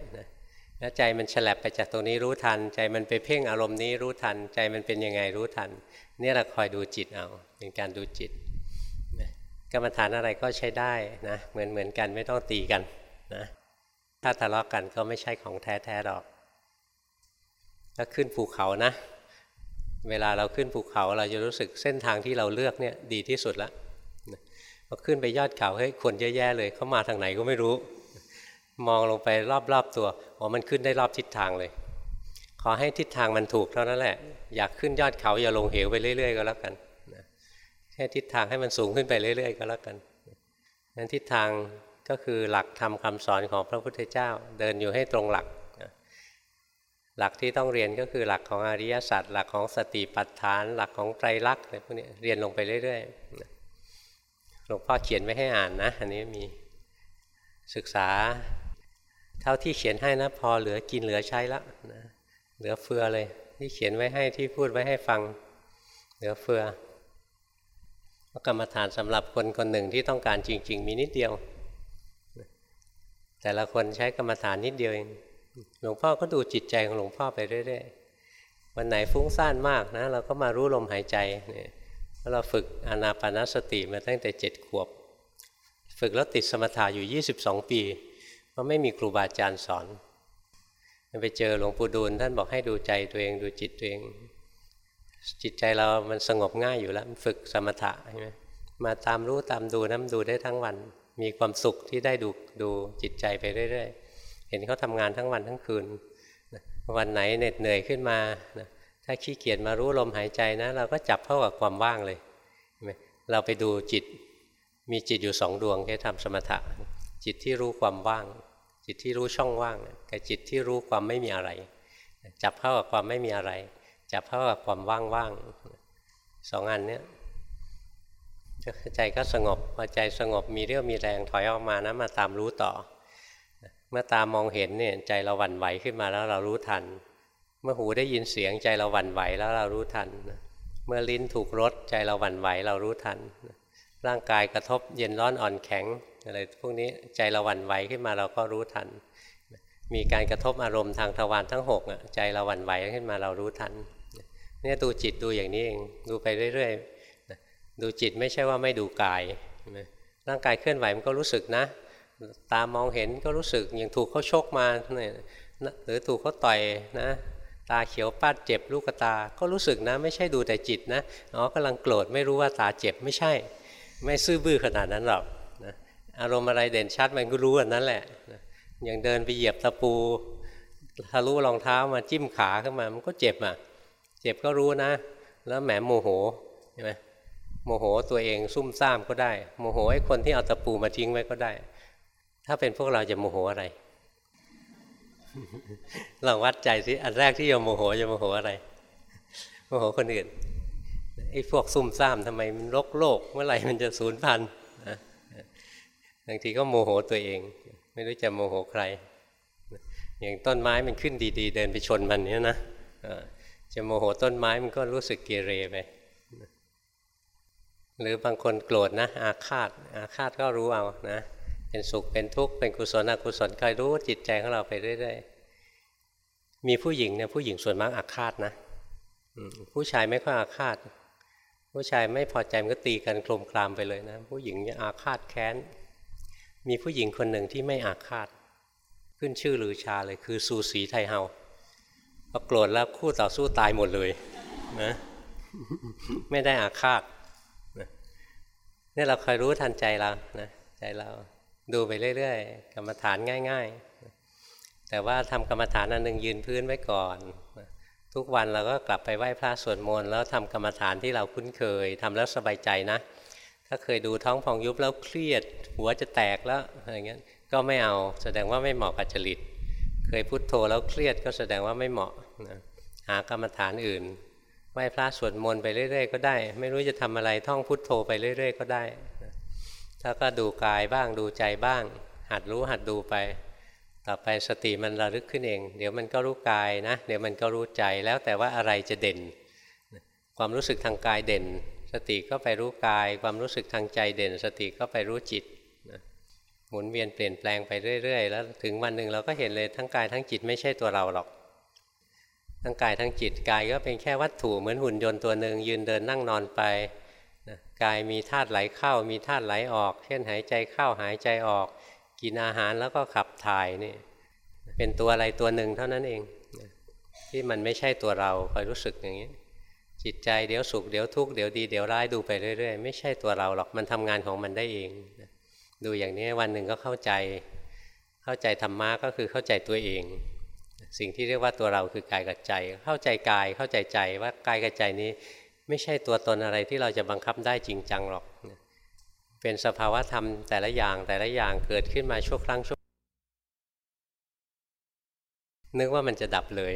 แล้วใจมันฉลับไปจากตรงนี้รู้ทัน ใจมันไปเพ่งอารมณ์นี้รู้ทัน ใจมันเป็นยังไงรู้ทัน นี่เราคอยดูจิตเอาเป็นการดูจิตกรรมฐานอะไรก็ใช้ได้นะเหมือนเหมือนกันไม่ต้องตีกันนะถ้าทะเลาะกันก็ไม่ใช่ของแท้ๆหรอกถ้าขึ้นภูเขานะ เวลาเราขึ้นภูเขาเราจะรู้สึกเส้นทางที่เราเลือกเนี่ยดีที่สุดละพอขึ้นไปยอดเขาเฮ้ยคนแย่ๆเลยเขามาทางไหนก็ไม่รู้ มองลงไปรอบๆตัวอ๋อมันขึ้นได้รอบทิศทางเลย ขอให้ทิศทางมันถูกเท่านั้นแหละ อยากขึ้นยอดเขาอย่าลงเหวไปเรื่อยๆก็แล้วกันแค่ทิศทางให้มันสูงขึ้นไปเรื่อย ๆ ก็แล้วกันนั้นทิศทางก็คือหลักธรรมคาสอนของพระพุทธเจ้า เดินอยู่ให้ตรงหลัก หลักที่ต้องเรียนก็คือหลักของอริยสัจหลักของสติปัฏฐาน หลักของไตรลักษณ์อะไรพวกนี้เรียนลงไปเรื่อยๆหลวงพ่อเขียนไว้ให้อ่านนะอันนี้มีศึกษา เท่าที่เขียนให้นะพอเหลือกินเหลือใช้ละนะเหลือเฟือเลย ที่เขียนไว้ให้ที่พูดไว้ให้ฟัง เหลือเฟือกรรมฐานสำหรับคนคนหนึ่งที่ต้องการจริง ๆ มีนิดเดียว แต่ละคนใช้กรรมฐานนิดเดียวเอง หลวงพ่อก็ดูจิตใจของหลวงพ่อไปเรื่อยๆวันไหนฟุ้งซ่านมากนะ เราก็มารู้ลมหายใจเนี่ยเราฝึกอนาปานสติมาตั้งแต่เจ็ดขวบ ฝึกแล้วติดสมถะอยู่ 22 ปีเพราะไม่มีครูบาอาจารย์สอนไปเจอหลวงปู่ดูลท่านบอกให้ดูใจตัวเองดูจิตตัวเอง จิตใจเรามันสงบง่ายอยู่แล้วฝึกสมถะใช่ไหมมาตามรู้ตามดูน้ำดูได้ทั้งวัน มีความสุขที่ได้ดูดูจิตใจไปเรื่อยๆ เห็นเขาทำงานทั้งวันทั้งคืนวันไหนเหน็ดเหนื่อยขึ้นมาถ้าขี้เกียจมารู้ลมหายใจนะ เราก็จับเข้ากับความว่างเลยเราไปดูจิตมีจิตอยู่สองดวงแค่ทำสมถะ จิตที่รู้ความว่าง จิตที่รู้ช่องว่างกับจิตที่รู้ความไม่มีอะไร จับเข้ากับความไม่มีอะไร จับเข้ากับความว่างๆสองอันเนี้ยใจก็สงบพอใจสงบมีเรี่ยวมีแรงถอยออกมานะมาตามรู้ต่อ เมื่อตามองเห็นเนี่ยใจเราหวั่นไหวขึ้นมาแล้วเรารู้ทัน เมื่อหูได้ยินเสียงใจเราหวั่นไหวแล้วเรารู้ทัน เมื่อลิ้นถูกรสใจเราหวั่นไหวเรารู้ทัน ร่างกายกระทบเย็นร้อนอ่อนแข็งอะไรพวกนี้ใจเราหวั่นไหวขึ้นมาเราก็รู้ทัน มีการกระทบอารมณ์ทางทวารทั้งหกใจเราหวั่นไหวขึ้นมาเรารู้ทันเนี่ยดูจิตดูอย่างนี้เองดูไปเรื่อยๆดูจิตไม่ใช่ว่าไม่ดูกายร่างกายเคลื่อนไหวมันก็รู้สึกนะ ตามองเห็นก็รู้สึกอย่างถูกเขาชกมาเนี่ยหรือถูกเขาต่อยนะตาเขียวป้าดเจ็บลูกตา ก็รู้สึกนะ ไม่ใช่ดูแต่จิตนะอ๋อกำลังโกรธไม่รู้ว่าตาเจ็บไม่ใช่ ไม่ซื่อบื้อขนาดนั้นหรอกนะอารมณ์อะไรเด่นชัดมันก็รู้อันนั้นแหละนะอย่างเดินไปเหยียบตะปูทะลุรองเท้ามาจิ้มขาขึ้นมามันก็เจ็บอะ เจ็บก็รู้นะ แล้วแหมโมโหใช่ไหมโมโหตัวเองซุ่มซ่ามก็ได้ โมโหไอ้คนที่เอาตะปูมาทิ้งไว้ก็ได้ ถ้าเป็นพวกเราจะโมโหอะไรลองวัดใจสิอันแรกที่จะโมโหจะโมโหอะไรโมโหคนอื่นไอ้พวกซุ่มซ่ามทำไมมันรกโลก เมื่อไหร่มันจะสูญพันบางทีก็โมโหตัวเอง ไม่รู้จะโมโหใคร อย่างต้นไม้มันขึ้นดีๆ เดินไปชนมันเนี้ยนะจะโมโหต้นไม้มันก็รู้สึกเกเรไปหรือบางคนโกรธนะ อาฆาตอาฆาตก็รู้เอานะ เป็นสุขเป็นทุกข์เป็นกุศลอกุศลคอยรู้จิตใจของเราไปเรื่อยๆมีผู้หญิงเนี่ยผู้หญิงส่วนมากอาฆาตนะผู้ชายไม่ค่อยอาฆาต ผู้ชายไม่พอใจมันก็ตีกันโครมคลามไปเลยนะ ผู้หญิงเนี่ยอาฆาตแค้น มีผู้หญิงคนหนึ่งที่ไม่อาฆาต ขึ้นชื่อลือชาเลยคือสูสีไทเฮาพอโกรธแล้วคู่ต่อสู้ตายหมดเลยนะไม่ได้อาฆาตนี่เราคอยรู้ทันใจเรานะใจเรา ดูไปเรื่อยๆ กรรมฐานง่าย ๆ แต่ว่าทำกรรมฐานอันหนึ่งยืนพื้นไว้ก่อน ทุกวันเราก็กลับไปไหว้พระสวดมนต์แล้วทำกรรมฐานที่เราคุ้นเคยทำแล้วสบายใจนะ ถ้าเคยดูท้องพองยุบแล้วเครียด หัวจะแตกแล้วอะไรเงี้ยก็ไม่เอาแสดงว่าไม่เหมาะกับจริต เคยพุโทโธแล้วเครียดก็แสดงว่าไม่เหมาะนะหากรรมฐานอื่นไหว้พระสวดมนต์ไปเรื่อย ๆ ก็ได้ ไม่รู้จะทำอะไรท่องพุโทโธไปเรื่อย ๆ ก็ได้ ถ้าก็ดูกายบ้างดูใจบ้าง หัดรู้หัดดูไป ต่อไปสติมันระลึกขึ้นเอง เดี๋ยวมันก็รู้กายนะ เดี๋ยวมันก็รู้ใจแล้วแต่ว่าอะไรจะเด่น ความรู้สึกทางกายเด่น สติก็ไปรู้กาย ความรู้สึกทางใจเด่น สติก็ไปรู้จิตหมุนเวียนเปลี่ยนแปลงไปเรื่อยๆ แล้วถึงวันหนึ่งเราก็เห็นเลยทั้งกายทั้งจิตไม่ใช่ตัวเราหรอก ทั้งกายทั้งจิตกายก็เป็นแค่วัตถุเหมือนหุ่นยนต์ตัวหนึ่งยืนเดินนั่งนอนไป กายมีธาตุไหลเข้ามีธาตุไหลออก เช่นหายใจเข้าหายใจออก กินอาหารแล้วก็ขับถ่ายนี่เป็นตัวอะไรตัวหนึ่งเท่านั้นเองที่มันไม่ใช่ตัวเราคอยรู้สึกอย่างนี้จิตใจเดี๋ยวสุขเดี๋ยวทุกข์เดี๋ยวดีเดี๋ยวร้ายดูไปเรื่อยๆ ไม่ใช่ตัวเราหรอกมันทำงานของมันได้เอง ดูอย่างนี้วันหนึ่งก็เข้าใจ เข้าใจธรรมะก็คือเข้าใจตัวเอง สิ่งที่เรียกว่าตัวเราคือกายกับใจ เข้าใจกายเข้าใจใจว่ากายกับใจนี้ ไม่ใช่ตัวตนอะไรที่เราจะบังคับได้จริงจังหรอก เป็นสภาวะธรรมแต่ละอย่างแต่ละอย่างเกิดขึ้นมาชั่วครั้งชั่วนึกว่ามันจะดับเลย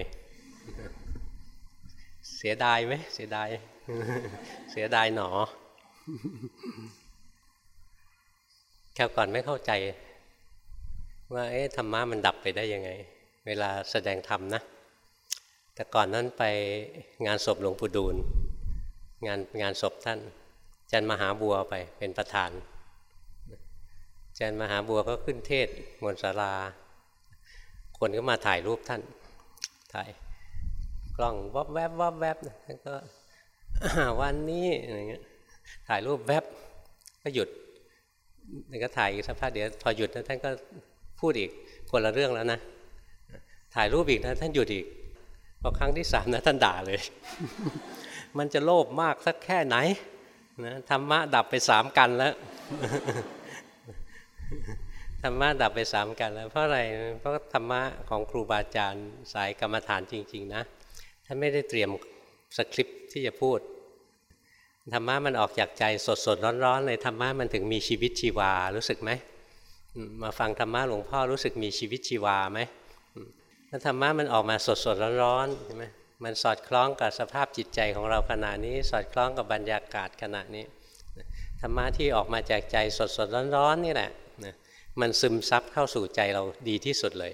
เสียดายไหมเสียดาย เสียดายหนอแค่ก่อนไม่เข้าใจ ว่าเอ๊ะธรรมะมันดับไปได้ยังไง เวลาแสดงธรรมนะ แต่ก่อนนั้นไปงานศพหลวงปู่ดูล งานงานศพท่านจันมหาบัวไปเป็นประธานจันมหาบัวก็ขึ้นเทศมนสาราคนก็มาถ่ายรูปท่าน ถ่ายกล้องวับแวบวับแวบท่านก็วันนี้อะไรเงี้ยถ่ายรูปแวบก็หยุดแล้วก็ถ่ายอีกสักพักเดี๋ยวพอหยุดแล้วท่านก็พูดอีกคนละเรื่องแล้วนะ ถ่ายรูปอีกนะท่านหยุดอีกพอครั้งที่สามนะท่านด่าเลย มันจะโลภมากสักแค่ไหนนะธรรมะดับไปสามกันแล้วธรรมะดับไปสามกันแล้ว เพราะอะไรเพราะธรรมะของครูบาอาจารย์สายกรรมฐานจริง ๆ นะท่านไม่ได้เตรียมสคริปที่จะพูดธรรมะมันออกจากใจสดๆร้อนๆเลยธรรมะมันถึงมีชีวิตชีวารู้สึกไหมมาฟังธรรมะหลวงพ่อรู้สึกมีชีวิตชีวาไหมถ้าธรรมะมันออกมาสดสดร้อนๆใช่ไหม มันสอดคล้องกับสภาพจิตใจของเราขณะนี้ สอดคล้องกับบรรยากาศขณะนี้ธรรมะที่ออกมาจากใจสดสดร้อนๆนี่แหละมันซึมซับเข้าสู่ใจเราดีที่สุดเลย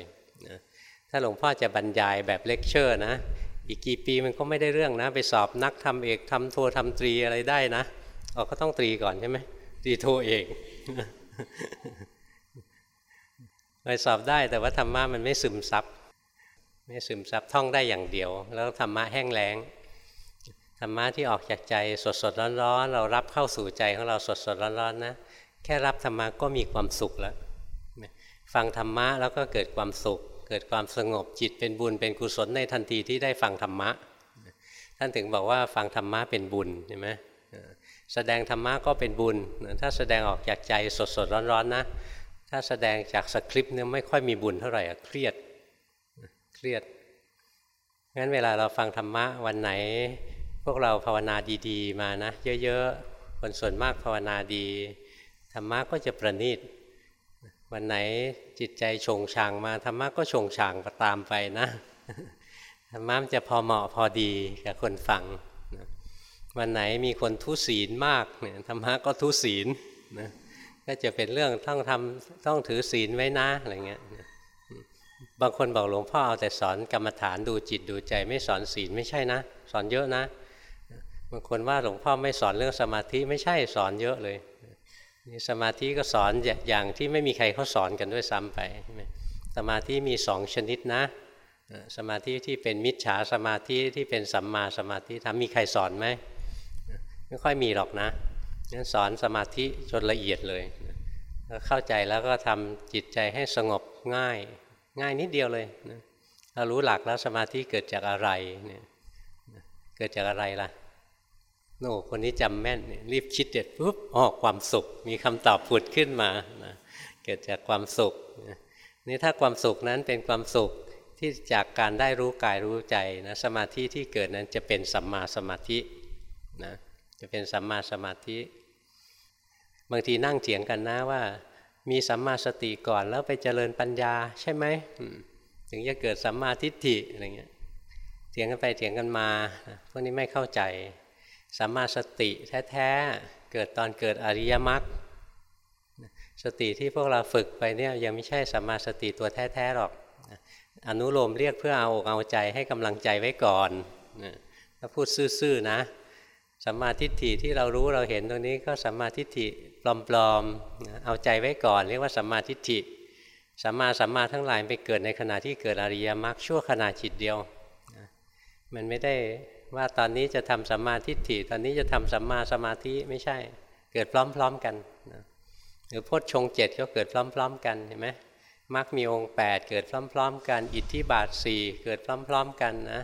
ถ้าหลวงพ่อจะบรรยายแบบเลคเชอร์นะ อีกกี่ปีมันก็ไม่ได้เรื่องนะ ไปสอบนักธรรมเอกธรรมโทธรรมตรีอะไรได้นะออกก็ต้องตรีก่อนใช่ไหมตรีโทเอกไปสอบได้แต่ว่าธรรมะมันไม่ซึมซับ ไม่ซึมซับท่องได้อย่างเดียว แล้วธรรมะแห้งแล้งธรรมะที่ออกจากใจสดสดร้อนๆเรารับเข้าสู่ใจของเราสดสดร้อนๆนะแค่รับธรรมะก็มีความสุขแล้วฟังธรรมะแล้วก็เกิดความสุข เกิดความสงบจิตเป็นบุญเป็นกุศลในทันทีที่ได้ฟังธรรมะ ท่านถึงบอกว่าฟังธรรมะเป็นบุญใช่ไหมแสดงธรรมะก็เป็นบุญ ถ้าแสดงออกจากใจสดสดร้อนๆนะ ถ้าแสดงจากสคริปต์เนี่ยไม่ค่อยมีบุญเท่าไหร่เครียด เครียดงั้นเวลาเราฟังธรรมะวันไหน พวกเราภาวนาดีๆ มานะเยอะๆคนส่วนมากภาวนาดี ธรรมะก็จะประณีตวันไหนจิตใจชงช่างมาธรรมะก็ชงช่างก็ตามไปนะธรรมะมันจะพอเหมาะพอดีกับคนฟังวันไหนมีคนทุศีลมากเนี่ยธรรมะก็ทุศีลนะก็จะเป็นเรื่องต้องทำต้องถือศีลไว้นะอะไรเงี้ย บางคนบอกหลวงพ่อเอาแต่สอนกรรมฐานดูจิตดูใจไม่สอนศีลไม่ใช่นะ สอนเยอะนะบางคนว่าหลวงพ่อไม่สอนเรื่องสมาธิไม่ใช่สอนเยอะเลยนี่สมาธิก็สอนอย่างที่ไม่มีใครเขาสอนกันด้วยซ้ำไปสมาธิมีสองชนิดนะสมาธิที่เป็นมิจฉาสมาธิที่เป็นสัมมาสมาธิทำมีใครสอนไหมไม่ค่อยมีหรอกนะงั้นสอนสมาธิจนละเอียดเลยเข้าใจแล้วก็ทำจิตใจให้สงบง่าย ง่ายนิดเดียวเลยเรารู้หลักแล้วสมาธิเกิดจากอะไรเนี่ยเกิดจากอะไรล่ะโอ้คนนี้จำแม่นรีบคิดเด็ดปุ๊บออกความสุข มีคำตอบผุดขึ้นมานะเกิดจากความสุขนี่ถ้าความสุขนั้นเป็นความสุขที่จากการได้รู้กายรู้ใจนะสมาธิที่เกิดนั้นจะเป็นสัมมาสมาธินะจะเป็นสัมมาสมาธิ บางทีนั่งเถียงกันนะว่า มีสัมมาสติก่อนแล้วไปเจริญปัญญาใช่ไหมถึงจะเกิดสัมมาทิฏฐิอะไรเงี้ยเถียงกันไปเถียงกันมาพวกนี้ไม่เข้าใจสัมมาสติแท้ๆเกิดตอนเกิดอริยมรรคสติที่พวกเราฝึกไปเนี่ยยังไม่ใช่สัมมาสติตัวแท้ๆหรอกอนุโลมเรียกเพื่อเอาอกเอาใจให้กำลังใจไว้ก่อนถ้าพูดซื่อๆนะ สัมมาทิฏฐิที่เรารู้เราเห็นตรงนี้ก็สัมมาทิฏฐิปลอมๆเอาใจไว้ก่อน เรียกว่าสัมมาทิฏฐิสัมมาสัมมาทั้งหลายไปเกิดในขณะที่เกิดอริยมรรคชั่วขณะจิตเดียว มันไม่ได้ว่าตอนนี้จะทำสัมมาทิฏฐิตอนนี้จะทำสัมมาสมาธิไม่ใช่เกิดพร้อมๆกันหรือพจชงเจ็ดก็เกิดพร้อม ๆ กันเห็นไหมมรรคมีองค์ 8 เกิดพร้อม ๆ กัน อิทธิบาทสี่เกิดพร้อม ๆ กันนะ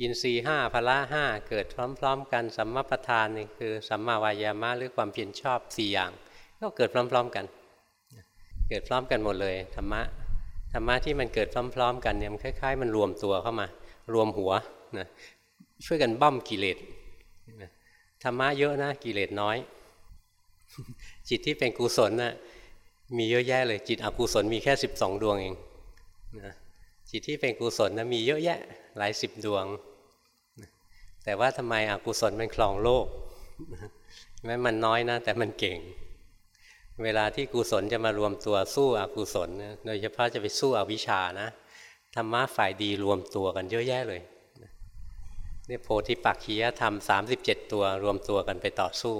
อินทรีห้าพละห้าเกิดพร้อม ๆ กันสัมมาประธานนี่คือสัมมาวายามะหรือความเพียรชอบสี่อย่าง ก็เกิดพร้อม ๆกัน เกิดพร้อมกันหมดเลยธรรมะธรรมะที่มันเกิดพร้อม ๆ กันเนี่ยมันคล้าย ๆ มันรวมตัวเข้ามา รวมหัวนะช่วยกันบ้มกิเลสธรรมะเยอะนะกิเลสน้อย จิตที่เป็นกุศลนะ่ะมีเยอะแยะเลยจิตอกุศลมีแค่สิบสองดวงเองนะ จิตที่เป็นกุศลนะมีเยอะแยะหลายสิบดวง แต่ว่าทำไมอกุศลมันคลองโลกแม้มันน้อยนะ แต่มันเก่ง เวลาที่กุศลจะมารวมตัวสู้อกุศลโดยเฉพาะจะไปสู้อวิชานะธรรมะฝ่ายดีรวมตัวกันเยอะแยะเลยนี่โพธิปักขียธรรมสามสิบเจ็ดตัวรวมตัวกันไปต่อสู้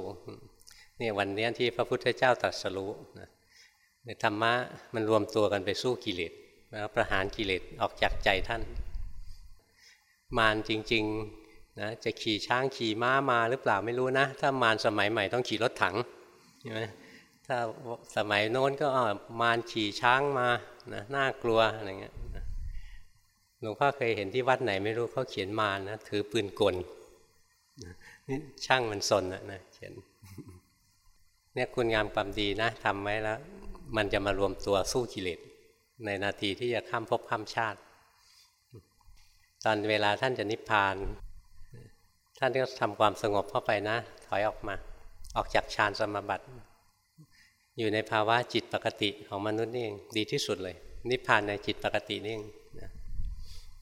นี่วันนี้ที่พระพุทธเจ้าตรัสรู้ธรรมะมันรวมตัวกันไปสู้กิเลส แล้วประหารกิเลสออกจากใจท่าน มารจริงๆนะจะขี่ช้างขี่ม้ามาหรือเปล่าไม่รู้นะ ถ้ามารสมัยใหม่ต้องขี่รถถังใช่ไหมถ้าสมัยโน้นก็มารขี่ช้างมานะน่ากลัวอะไรเงี้ยหลวงพ่อเคยเห็นที่วัดไหนไม่รู้เขาเขียนมารนะถือปืนกลนี่ช่างมันสนนะนะเขียนเนี่ยคุณงามความดีนะทำไว้แล้ว มันจะมารวมตัวสู้กิเลส ในนาทีที่จะข้ามภพข้ามชาติ ตอนเวลาท่านจะนิพพาน ท่านก็ทำความสงบเข้าไปนะ ถอยออกมา ออกจากฌานสมาบัติ อยู่ในภาวะจิตปกติของมนุษย์นี่เองดีที่สุดเลย นิพพานในจิตปกตินี่เอง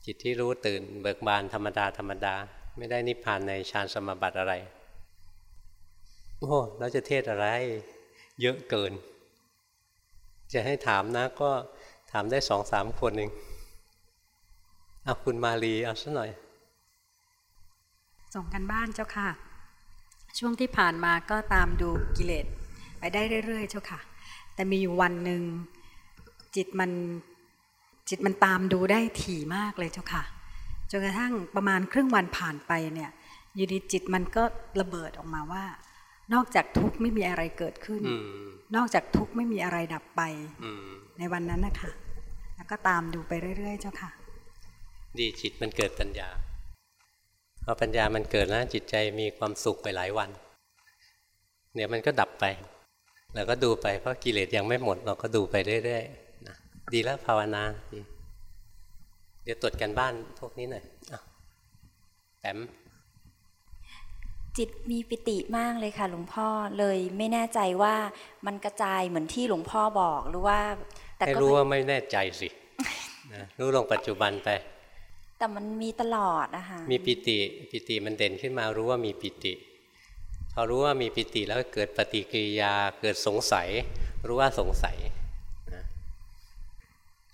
จิตที่รู้ตื่นเบิกบานธรรมดาธรรมดา ไม่ได้นิพพานในฌานสมาบัติอะไร โอ้เราจะเทศอะไร เยอะเกิน จะให้ถามนะก็ ถามได้สองสามคนเองเอาคุณมาลีเอาซะหน่อย ส่งกันบ้านเจ้าค่ะ ช่วงที่ผ่านมาก็ตามดูกิเลสไปได้เรื่อย ๆ เจ้าค่ะ แต่มีอยู่วันหนึ่งจิตมันจิตมันตามดูได้ถี่มากเลยเจ้าค่ะจนกระทั่งประมาณครึ่งวันผ่านไปเนี่ยอยู่ดีจิตมันก็ระเบิดออกมาว่า นอกจากทุกข์ไม่มีอะไรเกิดขึ้น นอกจากทุกข์ไม่มีอะไรดับไปในวันนั้นนะคะแล้ว ก็ตามดูไปเรื่อย ๆ เจ้าค่ะ ดีจิตมันเกิดปัญญาพอปัญญามันเกิดแล้วจิตใจมีความสุขไปหลายวันเดี๋ยวมันก็ดับไปเราก็ดูไปเพราะกิเลสยังไม่หมด เราก็ดูไปเรื่อยๆนะดีแล้วภาวนาดีเดี๋ยวตรวจกันบ้านพวกนี้หน่อยแต้มจิตมีปิติมากเลยค่ะ หลวงพ่อเลยไม่แน่ใจว่ามันกระจายเหมือนที่หลวงพ่อบอกหรือว่า แต่ก็รู้ว่าไม่แน่ใจสิ นะรู้ลงปัจจุบันไป แต่มันมีตลอดนะคะมีปิติปิติมันเด่นขึ้นมารู้ว่ามีปิติพอรู้ว่ามีปิติแล้วเกิดปฏิกิริยาเกิดสงสัย รู้ว่าสงสัยนะ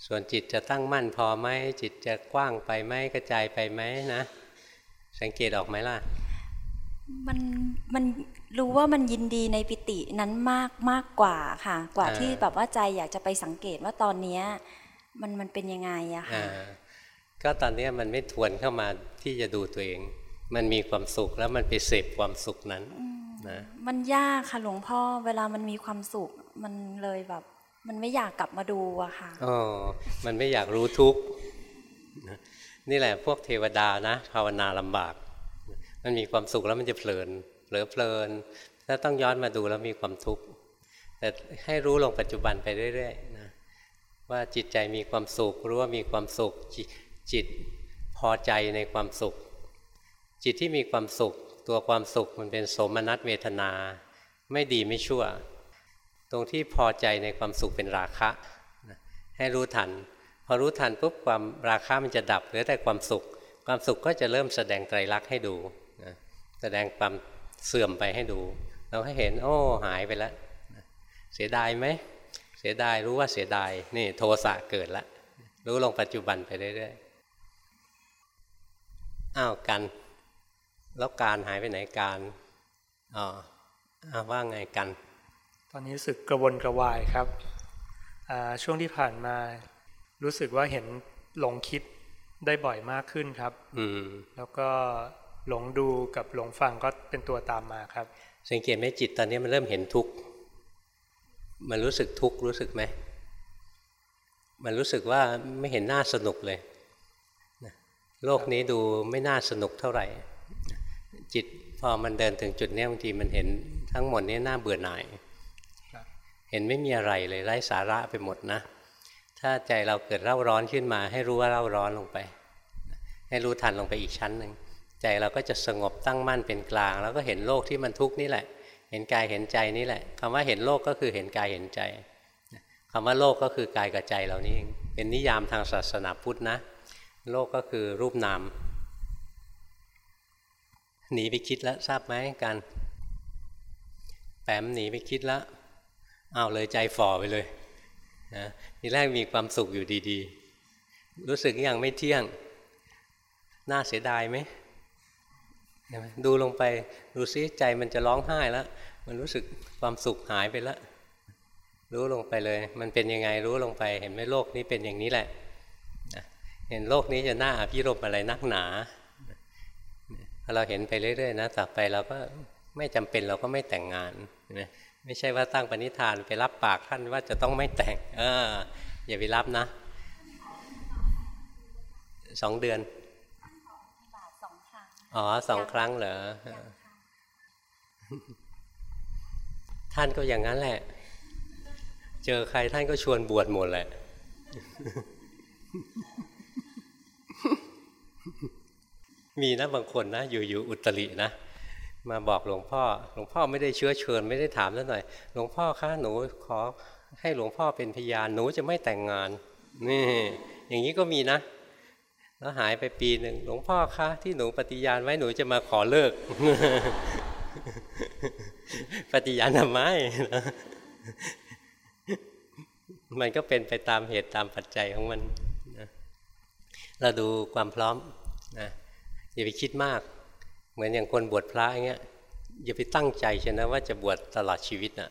ส่วนจิตจะตั้งมั่นพอไหมจิตจะกว้างไปไหมกระจายไปไหมนะสังเกตออกไหมล่ะ มันมันรู้ว่ามันยินดีในปิตินั้นมากมากกว่าค่ะ กว่าที่แบบว่าใจอยากจะไปสังเกตว่าตอนเนี้ย มันมันเป็นยังไงอะค่ะก็ตอนนี้มันไม่ทวนเข้ามาที่จะดูตัวเอง มันมีความสุขแล้วมันไปเสพความสุขนั้นนะมันยากค่ะหลวงพ่อเวลามันมีความสุขมันเลยแบบ มันไม่อยากกลับมาดูอะค่ะอ๋อมันไม่อยากรู้ทุกข์นี่แหละพวกเทวดานะ ภาวนาลำบาก มันมีความสุขแล้วมันจะเพลินเผลอเพลินถ้าต้องย้อนมาดูแล้วมีความทุกข์แต่ให้รู้ลงปัจจุบันไปเรื่อยๆนะ ว่าจิตใจมีความสุขรู้ว่ามีความสุขจิตพอใจในความสุข จิตที่มีความสุข ตัวความสุขมันเป็นสมนัตเวทนา ไม่ดีไม่ชั่ว ตรงที่พอใจในความสุขเป็นราคะ ให้รู้ทัน พอรู้ทันปุ๊บความราคะมันจะดับเหลือแต่ความสุข ความสุขก็จะเริ่มแสดงไตรลักษณ์ให้ดูแสดงความเสื่อมไปให้ดู เราให้เห็นโอ้หายไปแล้วเสียดายไหม เสียดายรู้ว่าเสียดายนี่โทสะเกิดละรู้ลงปัจจุบันไปเรื่อยๆอ้าวกันแล้วการหายไปไหนการอ๋ออาว่าไงกัน ตอนนี้รู้สึกกระวนกระวายครับช่วงที่ผ่านมา รู้สึกว่าเห็นหลงคิดได้บ่อยมากขึ้นครับ อืแล้วก็หลงดูกับหลงฟังก็เป็นตัวตามมาครับ สังเกตไหมจิตตอนนี้มันเริ่มเห็นทุกข์ มันรู้สึกทุกข์รู้สึกไหม มันรู้สึกว่าไม่เห็นหน่าสนุกเลยโลกนี้ดูไม่น่าสนุกเท่าไหร่ จิตพอมันเดินถึงจุดนี้บางทีมันเห็นทั้งหมดนี้น่าเบื่อหน่าย เห็นไม่มีอะไรเลยไร้สาระไปหมดนะ ถ้าใจเราเกิดเร่าร้อนขึ้นมา ให้รู้ว่าเร่าร้อนลงไป ให้รู้ทันลงไปอีกชั้นหนึ่งใจเราก็จะสงบตั้งมั่นเป็นกลาง แล้วก็เห็นโลกที่มันทุกข์นี่แหละ เห็นกายเห็นใจนี่แหละคำว่าเห็นโลกก็คือเห็นกายเห็นใจคำว่าโลกก็คือกายกับใจเรานี่เองเป็นนิยามทางศาสนาพุทธนะ โลกก็คือรูปนามหนีไปคิดแล้วทราบไหมกันแปมหนีไปคิดแล้วเอาเลยใจฝ่อไปเลยนะทีแรกมีความสุขอยู่ดีๆ รู้สึกยังไม่เที่ยง น่าเสียดายไหม ดูลงไปดูซิใจมันจะร้องไห้แล้ว มันรู้สึกความสุขหายไปแล้วรู้ลงไปเลย มันเป็นยังไงรู้ลงไป เห็นไหมโลกนี้เป็นอย่างนี้แหละเห็นโลกนี้จะน่าอภิรมอะไรนักหนาเราเห็นไปเรื่อยๆนะต่อไปเราก็ไม่จำเป็นเราก็ไม่แต่งงานไม่ใช่ว่าตั้งปณิธานไปรับปากท่านว่าจะต้องไม่แต่ง เอออย่าไปรับนะสองเดือน อ๋อสองครั้งเหรอท่านก็อย่างนั้นแหละ เจอใครท่านก็ชวนบวชหมดแหละ มีนะบางคนนะ อยู่อยู่อุตรินะ มาบอกหลวงพ่อ หลวงพ่อไม่ได้เชื้อเชิญ ไม่ได้ถามแล้วหน่อย หลวงพ่อคะหนูขอให้หลวงพ่อเป็นพยานหนูจะไม่แต่งงาน นี่ อย่างนี้ก็มีนะ แล้วหายไปปีหนึ่งหลวงพ่อคะที่หนูปฏิญาณไว้หนูจะมาขอเลิก ปฏิญาณทำไมมันก็เป็นไปตามเหตุตามปัจจัยของมันนะเราดูความพร้อมนะอย่าไปคิดมาก เหมือนอย่างคนบวชพระอย่างเงี้ยอย่าไปตั้งใจชนะว่าจะบวชตลอดชีวิตนะ่ะ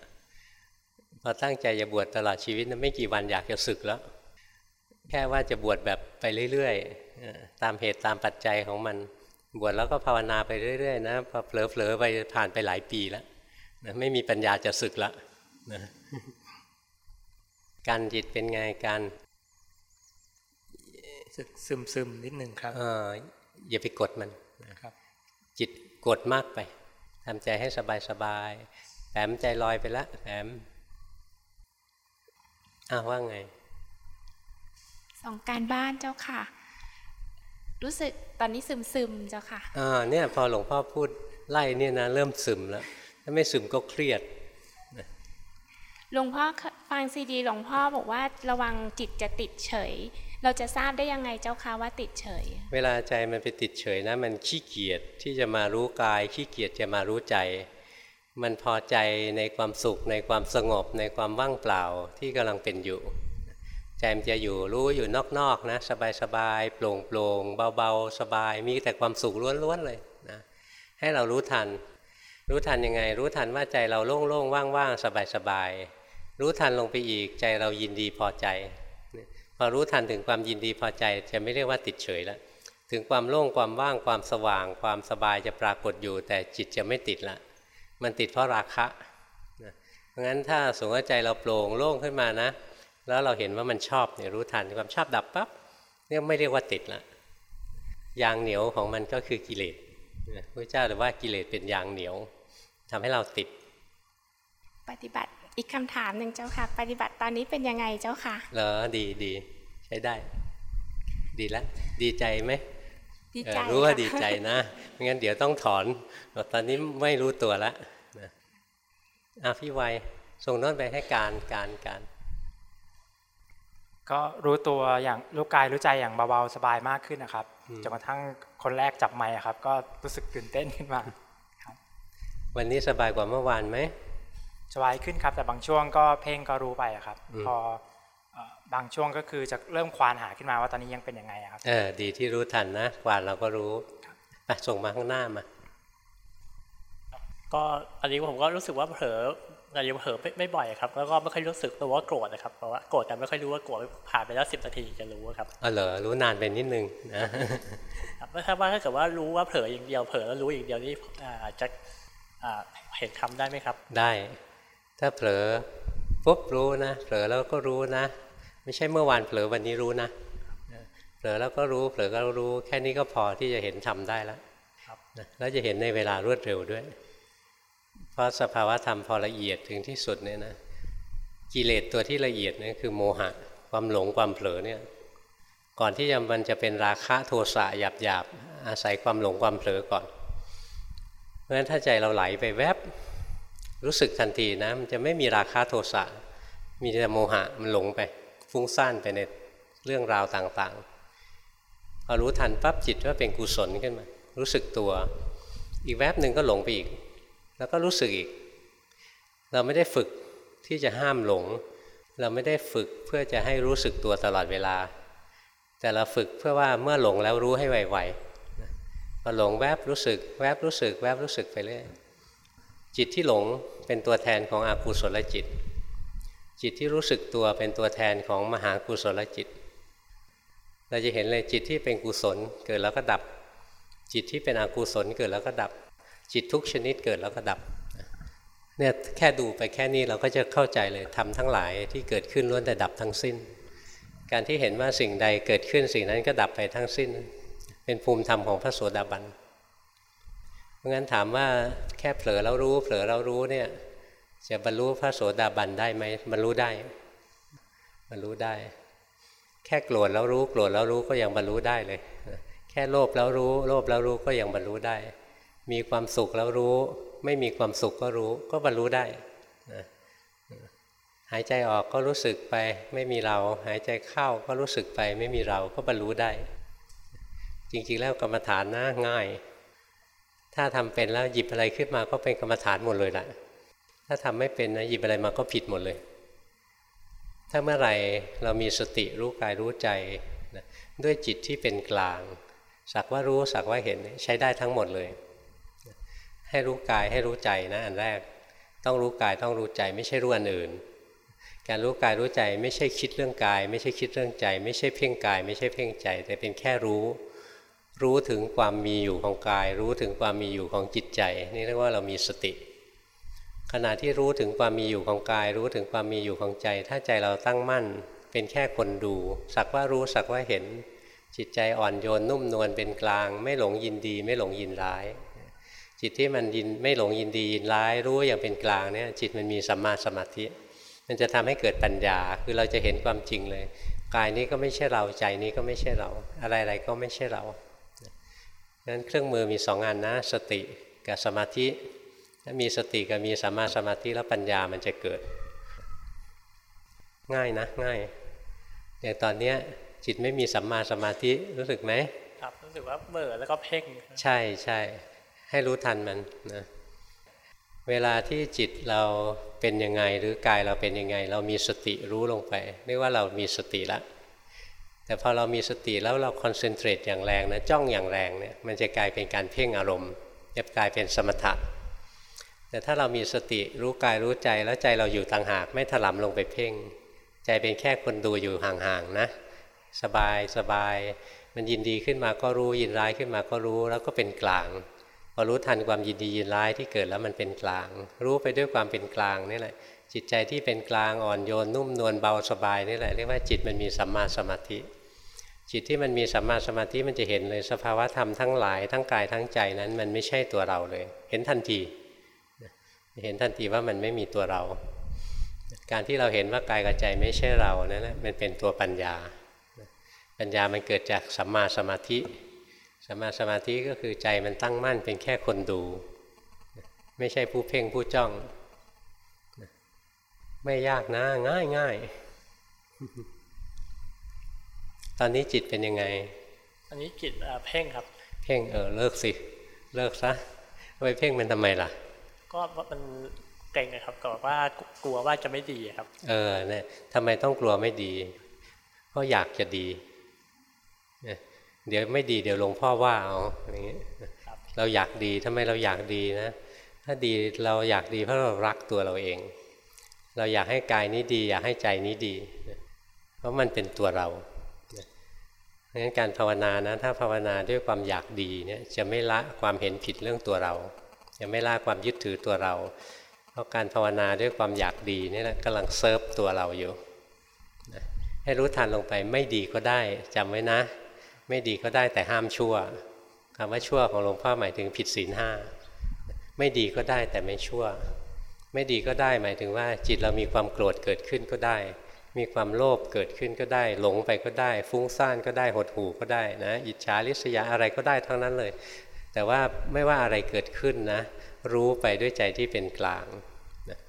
พอตั้งใจจะบวชตลอดชีวิตนะไม่กี่วันอยากจะศึกแล้ว แค่ว่าจะบวชแบบไปเรื่อยๆตามเหตุตามปัจจัยของมัน บวชแล้วก็ภาวนาไปเรื่อยๆนะพอเผลอๆไปผ่านไปหลายปีแล้วนะไม่มีปัญญาจะศึกแล้วนะการจิตเป็นไงการสึกซึมซึมนิดนึงครับอออย่าไปกดมันนะครับ จิตกดมากไปทำใจให้สบายสบายแผมใจลอยไปละแผมอ้าวว่าไง สองการบ้านเจ้าค่ะ รู้สึกตอนนี้ซึมซึมเจ้าค่ะอ่าเนี่ยพอหลวงพ่อพูดไล่เนี่ยนะเริ่มซึมแล้ว ถ้าไม่ซึมก็เครียดหลวงพ่อฟังซีดีหลวงพ่อบอกว่าระวังจิตจะติดเฉย เราจะทราบได้ยังไงเจ้าคะว่าติดเฉย เวลาใจมันไปติดเฉยนะ มันขี้เกียจที่จะมารู้กาย ขี้เกียจจะมารู้ใจ มันพอใจในความสุขในความสงบในความว่างเปล่าที่กำลังเป็นอยู่ ใจมันจะอยู่รู้อยู่นอกๆนะสบายๆโปร่งโปร่งเบาๆ สบายมีแต่ความสุขล้วนๆเลยนะให้เรารู้ทัน รู้ทันยังไง รู้ทันว่าใจเราโล่งๆว่างๆสบายๆรู้ทันลงไปอีกใจเรายินดีพอใจ พอรู้ทันถึงความยินดีพอใจ จะไม่เรียกว่าติดเฉยแล้วถึงความโล่งความว่างความสว่าง ความสบายจะปรากฏอยู่ แต่จิตจะไม่ติดละ มันติดเพราะราคะเพราะงั้นถ้าสมมติใจเราโปร่งโล่งขึ้นมานะ แล้วเราเห็นว่ามันชอบเนี่ยรู้ทันความชอบดับปั๊บเนี่ยไม่เรียกว่าติดละยางเหนียวของมันก็คือกิเลสพระเจ้าหรือว่ากิเลสเป็นยางเหนียวทำให้เราติด ปฏิบัติอีกคำถามหนึ่งเจ้าค่ะ ปฏิบัติตอนนี้เป็นยังไงเจ้าค่ะเหรอดีดีใช้ได้ ดีแล้วดีใจไหมดีใจรู้ว่าดีใจนะไม่งั้นเดี๋ยวต้องถอน ตอนนี้ไม่รู้ตัวแล้วนะอะพี่วัยส่งน้นไปให้การการการ ก็รู้ตัวอย่างรู้กายรู้ใจอย่างเบาๆสบายมากขึ้นนะครับจนกระทั่งคนแรกจับไม้ครับ ก็รู้สึกตื่นเต้นขึ้นมาครับ วันนี้สบายกว่าเมื่อวานไหมสบายขึ้นครับ แต่บางช่วงก็เพ่งก็รู้ไปครับ พอบางช่วงก็คือจะเริ่มควานหาขึ้นมาว่าตอนนี้ยังเป็นยังไงครับเออดีที่รู้ทันนะควานเราก็รู้ไปส่งมาข้างหน้ามาก็อันนี้ผมก็รู้สึกว่าเผลอ แต่ยังเผลอไม่บ่อยครับ แล้วก็ไม่ค่อยรู้สึกตัวว่าโกรธนะครับเพราะว่าโกรธแต่ไม่ค่อยรู้ว่าโกรธผ่านไปแล้วสิบนาทีจะรู้ครับอ๋อเหรอรู้นานเป็นนิดนึงนะถ้าว่าถ้าเกิดว่ารู้ว่าเผลออย่างเดียวเผลอแล้วรู้อย่างเดียวนี่จะเห็นคำได้ไหมครับ ได้ ถ้าเผลอปุ๊บรู้นะเผลอแล้วก็รู้นะ ไม่ใช่เมื่อวานเผลอวันนี้รู้นะเผลอแล้วก็รู้เผลอก็รู้แค่นี้ก็พอที่จะเห็นทำได้แล้วแล้วจะเห็นในเวลารวดเร็วด้วย เพราะสภาวะธรรมพอละเอียดถึงที่สุดเนี่ยนะกิเลสตัวที่ละเอียดนี่คือโมหะ ความหลงความเผลอเนี่ยก่อนที่จะมันจะเป็นราคะโทสะหยาบหยาบอาศัยความหลงความเผลอก่อน เพราะฉะนั้นถ้าใจเราไหลไปแวบรู้สึกทันทีนะมันจะไม่มีราคาโทสะมีแต่โมหะมันหลงไป ฟุ้งซ่านไปในเรื่องราวต่างๆพอรู้ทันปั๊บจิตว่าเป็นกุศลขึ้นมา รู้สึกตัว อีกแวบหนึ่งก็หลงไปอีก แล้วก็รู้สึกอีก เราไม่ได้ฝึกที่จะห้ามหลง เราไม่ได้ฝึกเพื่อจะให้รู้สึกตัวตลอดเวลา แต่เราฝึกเพื่อว่าเมื่อหลงแล้วรู้ให้ไวๆพอหลงแวบรู้สึก แวบรู้สึก แวบรู้สึกไปเรื่อยจิตที่หลงเป็นตัวแทนของอกุศลจิต จิตที่รู้สึกตัวเป็นตัวแทนของมหากุศลจิต เราจะเห็นเลยจิตที่เป็นกุศลเกิดแล้วก็ดับ จิตที่เป็นอกุศลเกิดแล้วก็ดับ จิตทุกชนิดเกิดแล้วก็ดับเนี่ยแค่ดูไปแค่นี้เราก็จะเข้าใจเลยทำทั้งหลายที่เกิดขึ้นล้วนแต่ดับทั้งสิ้น การที่เห็นว่าสิ่งใดเกิดขึ้นสิ่งนั้นก็ดับไปทั้งสิ้น เป็นภูมิธรรมของพระโสดาบันเพราะงั้นถามว่าแค่เผลอแล้วรู้ เผลอแล้วรู้เนี่ยจะบรรลุพระโสดาบันได้ไหมบรรลุได้บรรลุได้ แค่โกรธแล้วรู้โกรธแล้วรู้ก็ยังบรรลุได้เลย แค่โลภแล้วรู้ โลภแล้วรู้ก็ยังบรรลุได้ มีความสุขแล้วรู้ ไม่มีความสุขก็รู้ ก็บรรลุได้นะหายใจออกก็รู้สึกไปไม่มีเรา หายใจเข้าก็รู้สึกไปไม่มีเราก็บรรลุได้ จริงๆแล้วกรรมฐานนะง่าย ถ้าทำเป็นแล้วหยิบอะไรขึ้นมาก็เป็นกรรมฐานหมดเลยแหละถ้าทำไม่เป็นนะหยิบอะไรมาก็ผิดหมดเลย ถ้าเมื่อไหร่เรามีสติรู้กายรู้ใจนะด้วยจิตที่เป็นกลาง สักว่ารู้สักว่าเห็นใช้ได้ทั้งหมดเลย ให้รู้กายให้รู้ใจนะอันแรก ต้องรู้กายต้องรู้ใจไม่ใช่รู้อันอื่น การรู้กายรู้ใจไม่ใช่คิดเรื่องกาย ไม่ใช่คิดเรื่องใจ ไม่ใช่เพ่งกาย ไม่ใช่เพ่งใจ แต่เป็นแค่รู้ รู้ถึงความมีอยู่ของกาย รู้ถึงความมีอยู่ของจิตใจ นี่เรียกว่าเรามีสติ ขณะที่รู้ถึงความมีอยู่ของกาย รู้ถึงความมีอยู่ของใจ ถ้าใจเราตั้งมั่น เป็นแค่คนดู สักว่ารู้สักว่าเห็น จิตใจอ่อนโยนนุ่มนวลเป็นกลาง ไม่หลงยินดี ไม่หลงยินร้าย จิตที่มันยินไม่หลงยินดียินร้ายรู้อย่างเป็นกลางเนี่ยจิตมันมีสัมมาสมาธิ มันจะทำให้เกิดปัญญา คือเราจะเห็นความจริงเลย กายนี้ก็ไม่ใช่เราใจนี้ก็ไม่ใช่เรา อะไรๆก็ไม่ใช่เรานั้นเครื่องมือมีสองอันนะ สติกับสมาธิถ้ามีสติกับมีสัมมาสมาธิแล้วปัญญามันจะเกิด ง่ายนะง่ายอย่างตอนเนี้ยจิตไม่มีสัมมาสมาธิรู้สึกไหมครับรู้สึกว่าเบื่อแล้วก็เพ่ง ใช่ใช่ใให้รู้ทันมันนะเวลาที่จิตเราเป็นยังไงหรือกายเราเป็นยังไง เรามีสติรู้ลงไปเรียกว่าเรามีสติแล้วแต่พอเรามีสติแล้วเราคอนเซนเทรตอย่างแรงนะจ้องอย่างแรงเนี่ยมันจะกลายเป็นการเพ่งอารมณ์จะกลายเป็นสมถะแต่ถ้าเรามีสติรู้กายรู้ใจแล้วใจเราอยู่ต่างหากไม่ถลำลงไปเพ่ง ใจเป็นแค่คนดูอยู่ห่างๆนะ สบายสบาย มันยินดีขึ้นมาก็รู้ยินร้ายขึ้นมาก็รู้แล้วก็เป็นกลาง พอรู้ทันความยินดียินร้ายที่เกิดแล้วมันเป็นกลาง รู้ไปด้วยความเป็นกลางนี่แหละ จิตใจที่เป็นกลางอ่อนโยนนุ่มนวลเบาสบายนี่แหละเรียกว่าจิตมันมีสัมมาสมาธิ จิตที่มันมีสัมมาสมาธิมันจะเห็นเลยสภาวะธรรมทั้งหลายทั้งกายทั้งใจนั้นมันไม่ใช่ตัวเราเลย เห็นทันทีเห็นทันทีว่ามันไม่มีตัวเรา การที่เราเห็นว่ากายกับใจไม่ใช่เรานั่นแหละมันเป็นตัวปัญญา ปัญญามันเกิดจากสัมมาสมาธิ สัมมาสมาธิก็คือใจมันตั้งมั่นเป็นแค่คนดู ไม่ใช่ผู้เพ่งผู้จ้อง ไม่ยากนะง่ายง่ายตอนนี้จิตเป็นยังไงอันนี้จิตเพ่งครับ เพ่งเออเลิกสิ เลิกซะไปเพ่งมันทำไมล่ะ ก็มันเก่งนะครับก็ว่ากลัวว่าจะไม่ดีครับ เออเนี่ยทำไมต้องกลัวไม่ดี เพราะอยากจะดี เดี๋ยวไม่ดีเดี๋ยวหลวงพ่อว่าเอาอย่างนี้เราอยากดีทำไมเราอยากดีนะ ถ้าดีเราอยากดีเพราะเรารักตัวเราเอง เราอยากให้กายนี้ดี อยากให้ใจนี้ดี เพราะมันเป็นตัวเราเพราะฉะนั้นการภาวนานะ ถ้าภาวนาด้วยความอยากดีเนี่ยจะไม่ละความเห็นผิดเรื่องตัวเรายังไม่ละความยึดถือตัวเรา เพราะการภาวนาด้วยความอยากดีนี่แหละกำลังเซิร์ฟตัวเราอยู่ให้รู้ทันลงไปไม่ดีก็ได้จำไว้นะ ไม่ดีก็ได้แต่ห้ามชั่วคำว่าชั่วของหลวงพ่อหมายถึงผิดศีลห้าไม่ดีก็ได้แต่ไม่ชั่ว ไม่ดีก็ได้หมายถึงว่าจิตเรามีความโกรธเกิดขึ้นก็ได้ มีความโลภเกิดขึ้นก็ได้ หลงไปก็ได้ ฟุ้งซ่านก็ได้หดหู่ก็ได้นะอิจฉาริษยาอะไรก็ได้ทั้งนั้นเลย แต่ว่าไม่ว่าอะไรเกิดขึ้นนะ รู้ไปด้วยใจที่เป็นกลางนะ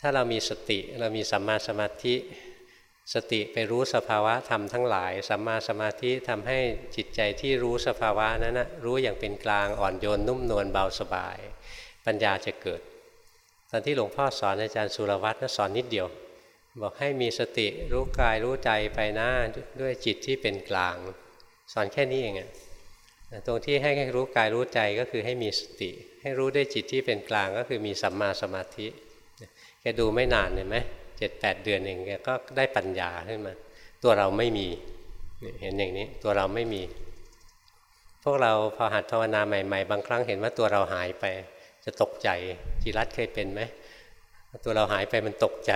ถ้าเรามีสติเรามีสัมมาสมาธิ สติไปรู้สภาวะธรรมทั้งหลายสัมมาสมาธิทำให้จิตใจที่รู้สภาวะนั้นนะรู้อย่างเป็นกลางอ่อนโยนนุ่มนวลเบาสบาย ปัญญาจะเกิด ตอนที่หลวงพ่อสอนอาจารย์สุรวัตรนะสอนนิดเดียว บอกให้มีสติรู้กายรู้ใจไปนะด้วยจิตที่เป็นกลาง สอนแค่นี้เองอะตรงที่ให้รู้กายรู้ใจก็คือให้มีสติ ให้รู้ด้วยจิตที่เป็นกลางก็คือมีสัมมาสมาธิแกดูไม่นานเห็นไหม เจ็ดแปดเดือนเองแกก็ได้ปัญญาขึ้นมา ตัวเราไม่มีเห็นอย่างนี้ตัวเราไม่มี พวกเราพอหัดภาวนาใหม่ ๆ บางครั้งเห็นว่าตัวเราหายไป จะตกใจจิรัตเคยเป็นไหมตัวเราหายไปมันตกใจ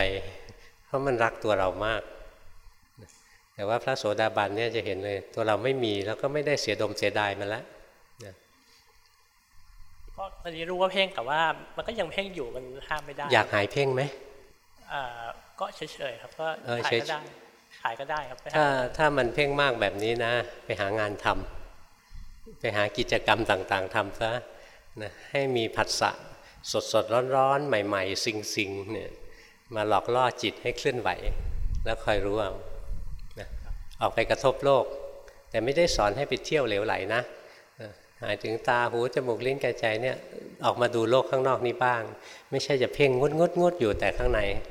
เพราะมันรักตัวเรามาก แต่ว่าพระโสดาบันเนี่ยจะเห็นเลยตัวเราไม่มีแล้วก็ไม่ได้เสียดมเสียดายมันแล้วก็ตอนนี้รู้ว่าเพ่งแต่ว่า มันก็ยังเพ่งอยู่มันห้ามไม่ได้ อยากหายเพ่งไหมอ่า ก็เฉยๆครับก็ขายก็ได้ขายก็ได้ครับถ้าถ้ามันเพ่งมากแบบนี้นะ ไปหางานทำไปหากิจกรรมต่างๆทำซะนะให้มีผัสสะสดสดร้อนร้อนใหม่ ๆ สิงสิงเนี่ยมาหลอกล่อจิตให้เคลื่อนไหว แล้วคอยรู้เอานะออกไปกระทบโลก แต่ไม่ได้สอนให้ไปเที่ยวเหลวไหลนะหมายถึงตาหูจมูกลิ้นกายใจเนี่ยออกมาดูโลกข้างนอกนี้บ้าง ไม่ใช่จะเพ่งงดงดงดอยู่แต่ข้างในนะ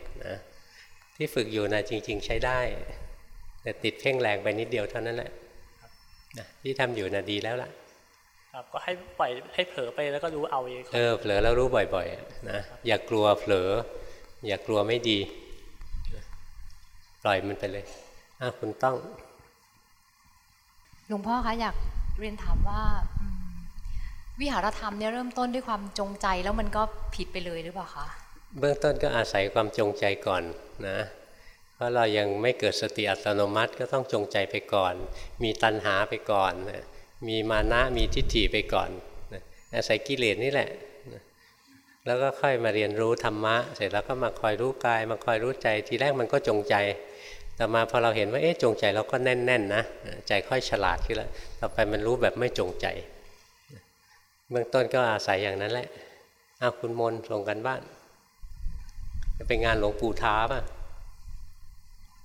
ที่ฝึกอยู่นะจริง ๆ ใช้ได้ แต่ติดเพ่งแรงไปนิดเดียวเท่านั้นแหละนะที่ทำอยู่นะดีแล้วล่ะ ครับก็ให้ปล่อยให้เผลอไปแล้วก็รู้เอาเองเออเผลอแล้วรู้บ่อยๆนะอย่ากลัวเผลอ อย่ากลัวไม่ดี ปล่อยมันไปเลยอ้าคุณต้อง หลวงพ่อคะอยากเรียนถามว่าอืมวิหารธรรมเนี่ยเริ่มต้นด้วยความจงใจแล้วมันก็ผิดไปเลยหรือเปล่าคะ เบื้องต้นก็อาศัยความจงใจก่อนนะเพราะเรายังไม่เกิดสติอัตโนมัติก็ต้องจงใจไปก่อน มีตัณหาไปก่อนนะมีมานะมีทิฏฐิไปก่อนนะอาศัยกิเลสนี่แหละ แล้วก็ค่อยมาเรียนรู้ธรรมะ เสร็จแล้วก็มาคอยรู้กาย มาคอยรู้ใจทีแรกมันก็จงใจ แต่มาพอเราเห็นว่าเอ๊ะจงใจเราก็แน่นๆนนะใจค่อยฉลาดขึ้นแล้วต่อไปมันรู้แบบไม่จงใจ เบื้องต้นก็อาศัยอย่างนั้นแหละอาคุณมนส่งกันบ้าน จะเป็นงานหลวงปู่ท้าป่ะ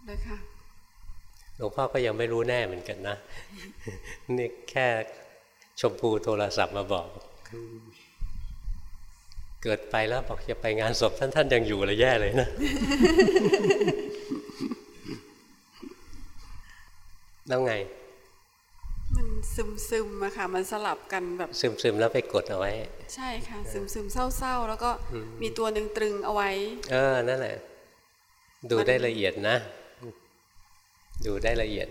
เลยค่ะหลวงพ่อก็ยังไม่รู้แน่เหมือนกันนะ นี่แค่ชมพูโทรศัพท์มาบอก เกิดไปแล้วบอกจะไปงานศพท่านท่านยังอยู่เลยแย่เลยนะ แล้วไง มันซึมซึมๆอะค่ะ มันสลับกันแบบซึมซึมๆแล้วไปกดเอาไว้ ใช่ค่ะ ซึมซึมๆเศร้าๆ แล้วก็มีตัวหนึ่งตรึงเอาไว้ เออ นั่นแหละ ดูได้ละเอียดนะ ดูได้ละเอียด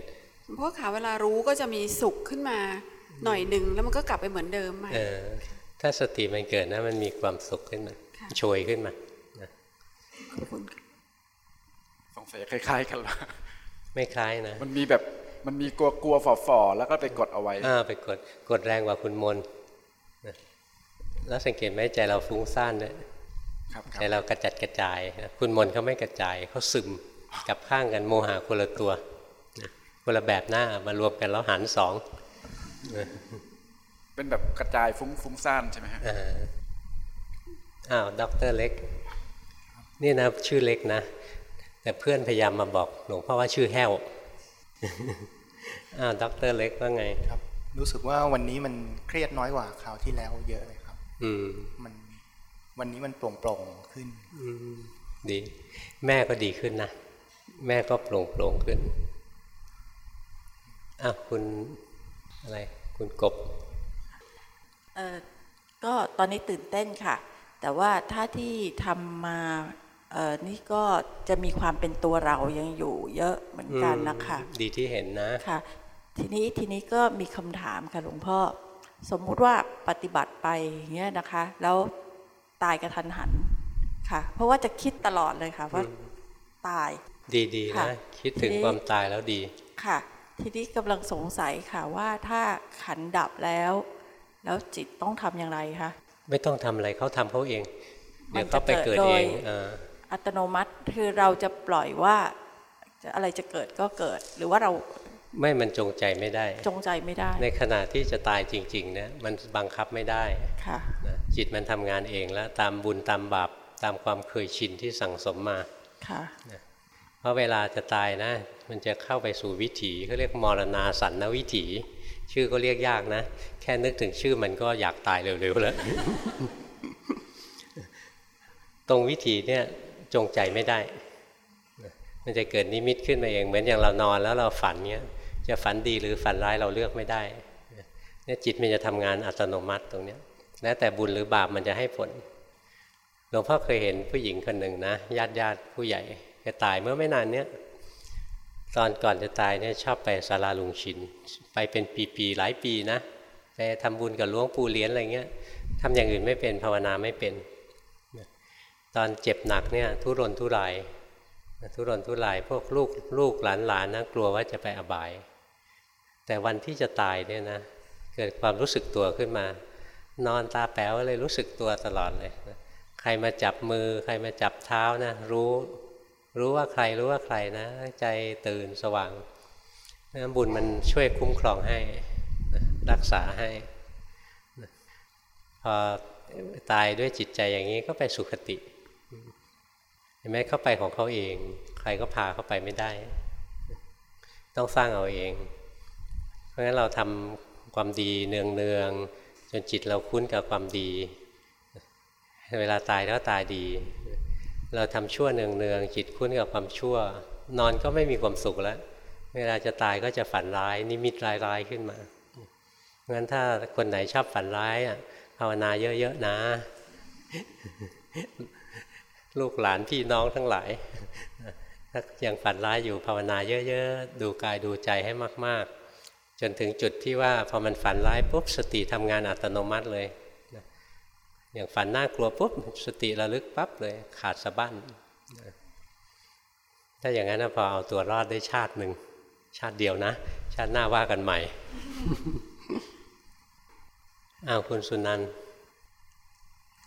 เพราะขาเวลารู้ก็จะมีสุขขึ้นมาหน่อยหนึ่งแล้วมันก็กลับไปเหมือนเดิมใหม่เออถ้าสติมันเกิดนะมันมีความสุขขึ้นมาค่ะโชยขึ้นมานะขอบคุณค่ะสงสัยคล้าย ๆ กันละไม่คล้ายนะ มันมีแบบ มันมีกลัวกลัวฝ่อฝ่อๆแล้วก็ไปกดเอาไว้อ่าไปกดกดแรงกว่าคุณมนนะแล้วสังเกตไหมใจเราฟุ้งซ่านด้วยครับคใจรับเรากระจัดกระจายนะคุณมนเขาไม่กระจายเขาซึมกลับข้างกันโมหะคนละตัวนะคนละแบบหน้ามารวมกันแล้วหารสองนะเป็นแบบกระจายฟุ้งฟุ้งซ่านใช่ไหมฮะอ่าอ้าวด็อกเตอร์เล็ก นี่นะชื่อเล็กนะ แต่เพื่อนพยายามมาบอกหลวงพ่อว่าชื่อแห้ว อ้าวด็อกเตอร์เล็กว่าไงครับ รู้สึกว่าวันนี้มันเครียดน้อยกว่าคราวที่แล้วเยอะเลยครับ อืมมันวันนี้มันโปร่งโปร่งๆขึ้น อืมดี แม่ก็ดีขึ้นนะ แม่ก็โปร่งโปร่งขึ้นอะคุณอะไร คุณกบเอ่อก็ตอนนี้ตื่นเต้นค่ะ แต่ว่าถ้าที่ทำมาเอ่อนี่ก็จะมีความเป็นตัวเรายังอยู่เยอะเหมือนกันนะคะ ดีที่เห็นนะ ค่ะ ทีนี้ทีนี้ก็มีคำถามค่ะหลวงพ่อ สมมุติว่าปฏิบัติไปอย่างเงี้ยนะคะ แล้วตายกระทันหันค่ะ เพราะว่าจะคิดตลอดเลยค่ะว่าตาย ดีดีค่ะนะคิดถึงทีนี้ความตายแล้วดีค่ะ ทีนี้กำลังสงสัยค่ะว่าถ้าขันดับแล้ว แล้วจิตต้องทำอย่างไรคะไม่ต้องทำอะไรเขาทำเขาเองมันเดี๋ยวเขาไปเกิดจะเกิดเองโดยเอออัตโนมัติคือเราจะปล่อยว่าจะอะไรจะเกิดก็เกิด หรือว่าเรา ไม่มันจงใจไม่ได้ จงใจไม่ได้ ในขณะที่จะตายจริงๆเนี่ยมันบังคับไม่ได้ค่ะนะจิตมันทำงานเองแล้วตามบุญตามบาปตามความเคยชินที่สั่งสมมาค่ะเพราะเวลาจะตายนะ มันจะเข้าไปสู่วิถีเขาเรียกมรณาสันนวิถี ชื่อก็เรียกยากนะ แค่นึกถึงชื่อมันก็อยากตายเร็วๆแล้วตรงวิถีเนี่ยจงใจไม่ได้ มันจะเกิดนิมิตขึ้นมาเอง เหมือนอย่างเรานอนแล้วเราฝันเนี้ย จะฝันดีหรือฝันร้ายเราเลือกไม่ได้เนี่ยจิตมันจะทำงานอัตโนมัติตรงเนี้ยแล้วแต่บุญหรือบาปมันจะให้ผลหลวงพ่อเคยเห็นผู้หญิงคนหนึ่งนะญาติญาติผู้ใหญ่แกตายเมื่อไม่นานเนี้ยตอนก่อนจะตายเนี่ยชอบไปศาลาลุงชิน ไปเป็นปีๆหลายปีนะไปทำบุญกับหลวงปู่เลี้ยนอะไรเงี้ยทำอย่างอื่นไม่เป็นภาวนาไม่เป็น ตอนเจ็บหนักเนี่ยทุรนทุรายทุรนทุรายพวกลูกลูกหลานหลานนะกลัวว่าจะไปอบาย แต่วันที่จะตายเนี่ยนะเกิดความรู้สึกตัวขึ้นมา นอนตาแป๋วเลยรู้สึกตัวตลอดเลยนะใครมาจับมือใครมาจับเท้านะรู้รู้ว่าใครรู้ว่าใครนะ ใจตื่นสว่างนะบุญมันช่วยคุ้มครองให้นะรักษาให้นะพอตายด้วยจิตใจอย่างนี้ก็ไปสุคติเห็นไหมเข้าไปของเขาเอง ใครก็พาเข้าไปไม่ได้ ต้องสร้างเอาเอง ราะฉะนั้นเราทำความดีเนืองๆจนจิตเราคุ้นกับความดี เวลาตายแล้วตายดี เราทำชั่วเนืองๆจิตคุ้นกับความชั่ว นอนก็ไม่มีความสุขแล้ว เวลาจะตายก็จะฝันร้ายนิมิตร้ายๆขึ้นมางั้นถ้าคนไหนชอบฝันร้ายอะภาวนาเยอะๆนะ ลูกหลานพี่น้องทั้งหลายถ้ายังฝันร้ายอยู่ภาวนาเยอะ ๆ ดูกายดูใจให้มากๆ จนถึงจุดที่ว่าพอมันฝันร้ายปุ๊บสติทำงานอัตโนมัติเลยอย่างฝันน่ากลัวปุ๊บสติระลึกปั๊บเลยขาดสะบั้นถ้าอย่างนั้นพอเอาตัวรอดได้ชาติหนึ่งชาติเดียวนะ ชาติหน้าว่ากันใหม่อ้าวคุณสุนัน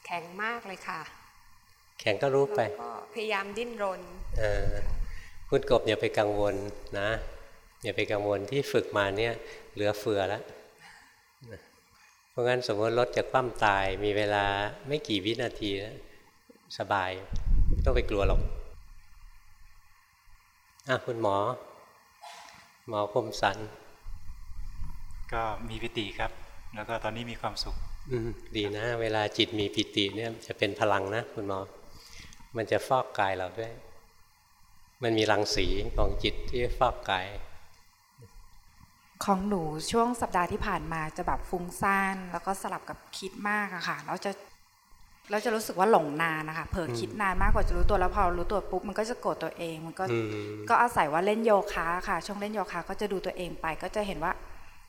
แข็งมากเลยค่ะ แข็งก็รู้ไปก็พยายามดิ้นรนเออคุณกบอย่าไปกังวลนะ อย่าไปกังวลที่ฝึกมาเนี่ยเหลือเฟือแล้วเพราะงั้นสมมติรถจะคว่ำตายมีเวลาไม่กี่วินาทีแล้วสบายไม่ต้องไปกลัวหรอกอะคุณหมอ หมอคมสัน ก็มีปิติครับ แล้วก็ตอนนี้มีความสุข อืมดีนะ เวลาจิตมีปิติเนี่ยจะเป็นพลังนะคุณหมอ มันจะฟอกกายเราด้วย มันมีรังสีของจิตที่ฟอกกาย ของหนูช่วงสัปดาห์ที่ผ่านมาจะแบบฟุ้งซ่านแล้วก็สลับกับคิดมากอะค่ะแล้วจะแล้วจะรู้สึกว่าหลงนานนะคะเผลอคิดนานมากกว่าจะรู้ตัวแล้วพอรู้ตัวปุ๊บมันก็จะโกรธตัวเองมันก็ก็อาศัยว่าเล่นโยคะค่ะ ช่วงเล่นโยคะก็จะดูตัวเองไปก็จะเห็นว่า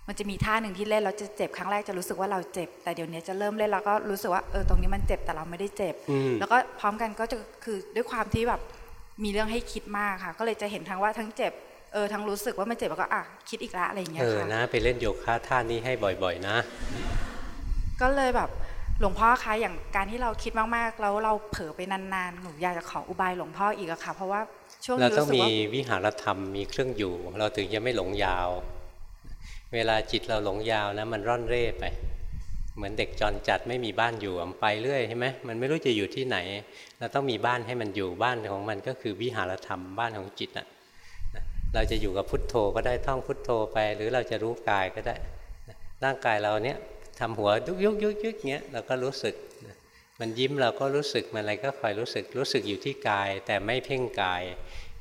มันจะมีท่าหนึ่งที่เล่นแล้วจะเจ็บครั้งแรกจะรู้สึกว่าเราเจ็บ แต่เดี๋ยวนี้จะเริ่มเล่นแล้วก็รู้สึกว่าเออตรงนี้มันเจ็บแต่เราไม่ได้เจ็บ แล้วก็พร้อมกันก็จะคือด้วยความที่แบบมีเรื่องให้คิดมากค่ะ ก็เลยจะเห็นทั้งว่าทั้งเจ็บ เออทั้งรู้สึกว่ามันเจ็บแล้วก็อะคิดอีกละอะไรอย่างเงี้เอยอค่ะนะไปเล่นโยคะท่านี้ให้บ่อยๆนะ ก็เลยแบบหลวงพ่อคะอย่างการที่เราคิดมากๆ แล้วเราเผลอไปนานๆหนูอยากจะขออุบายหลวงพ่ออีกอะค่ะ เพราะว่าช่วงเรานี้ต้องรู้สึกมีว่าวิหารธรรมมีเครื่องอยู่ เราถึงจะไม่หลงยาว เวลาจิตเราหลงยาวนะ มันร่อนเร่ไป เหมือนเด็กจรจัดไม่มีบ้านอยู่มันไปเรื่อยใช่ไหมมันไม่รู้จะอยู่ที่ไหน เราต้องมีบ้านให้มันอยู่บ้านของมันก็คือวิหารธรรมบ้านของจิตอะ เราจะอยู่กับพุทโธก็ได้ท่องพุทโธไป หรือเราจะรู้กายก็ได้ ร่างกายเราเนี้ยทำหัวยุกยุกยุกยุกเงี้ยเราก็รู้สึก มันยิ้มเราก็รู้สึกมันอะไรก็คอยรู้สึกรู้สึกอยู่ที่กาย แต่ไม่เพ่งกาย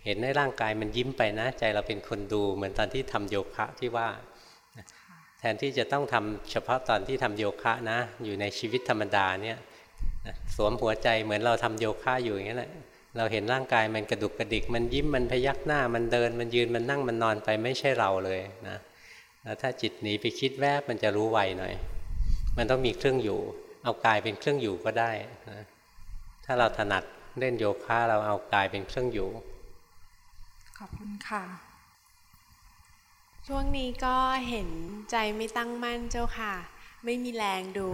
เห็นในร่างกายมันยิ้มไปนะ ใจเราเป็นคนดูเหมือนตอนที่ทำโยคะที่ว่าแทนที่จะต้องทำเฉพาะตอนที่ทำโยคะนะ อยู่ในชีวิตธรรมดาเนี่ยสวมหัวใจเหมือนเราทำโยคะอยู่อย่างนี้แหละ เราเห็นร่างกายมันกระดุกกระดิก มันยิ้มมันพยักหน้ามันเดิน มันยืนมันนั่งมันนอนไปไม่ใช่เราเลยนะแล้วถ้าจิตหนีไปคิดแวบมันจะรู้ไวหน่อย มันต้องมีเครื่องอยู่ เอากายเป็นเครื่องอยู่ก็ได้นะถ้าเราถนัดเล่นโยคะเราเอากายเป็นเครื่องอยู่ ขอบคุณค่ะ ช่วงนี้ก็เห็นใจไม่ตั้งมั่นเจ้าค่ะ ไม่มีแรงดู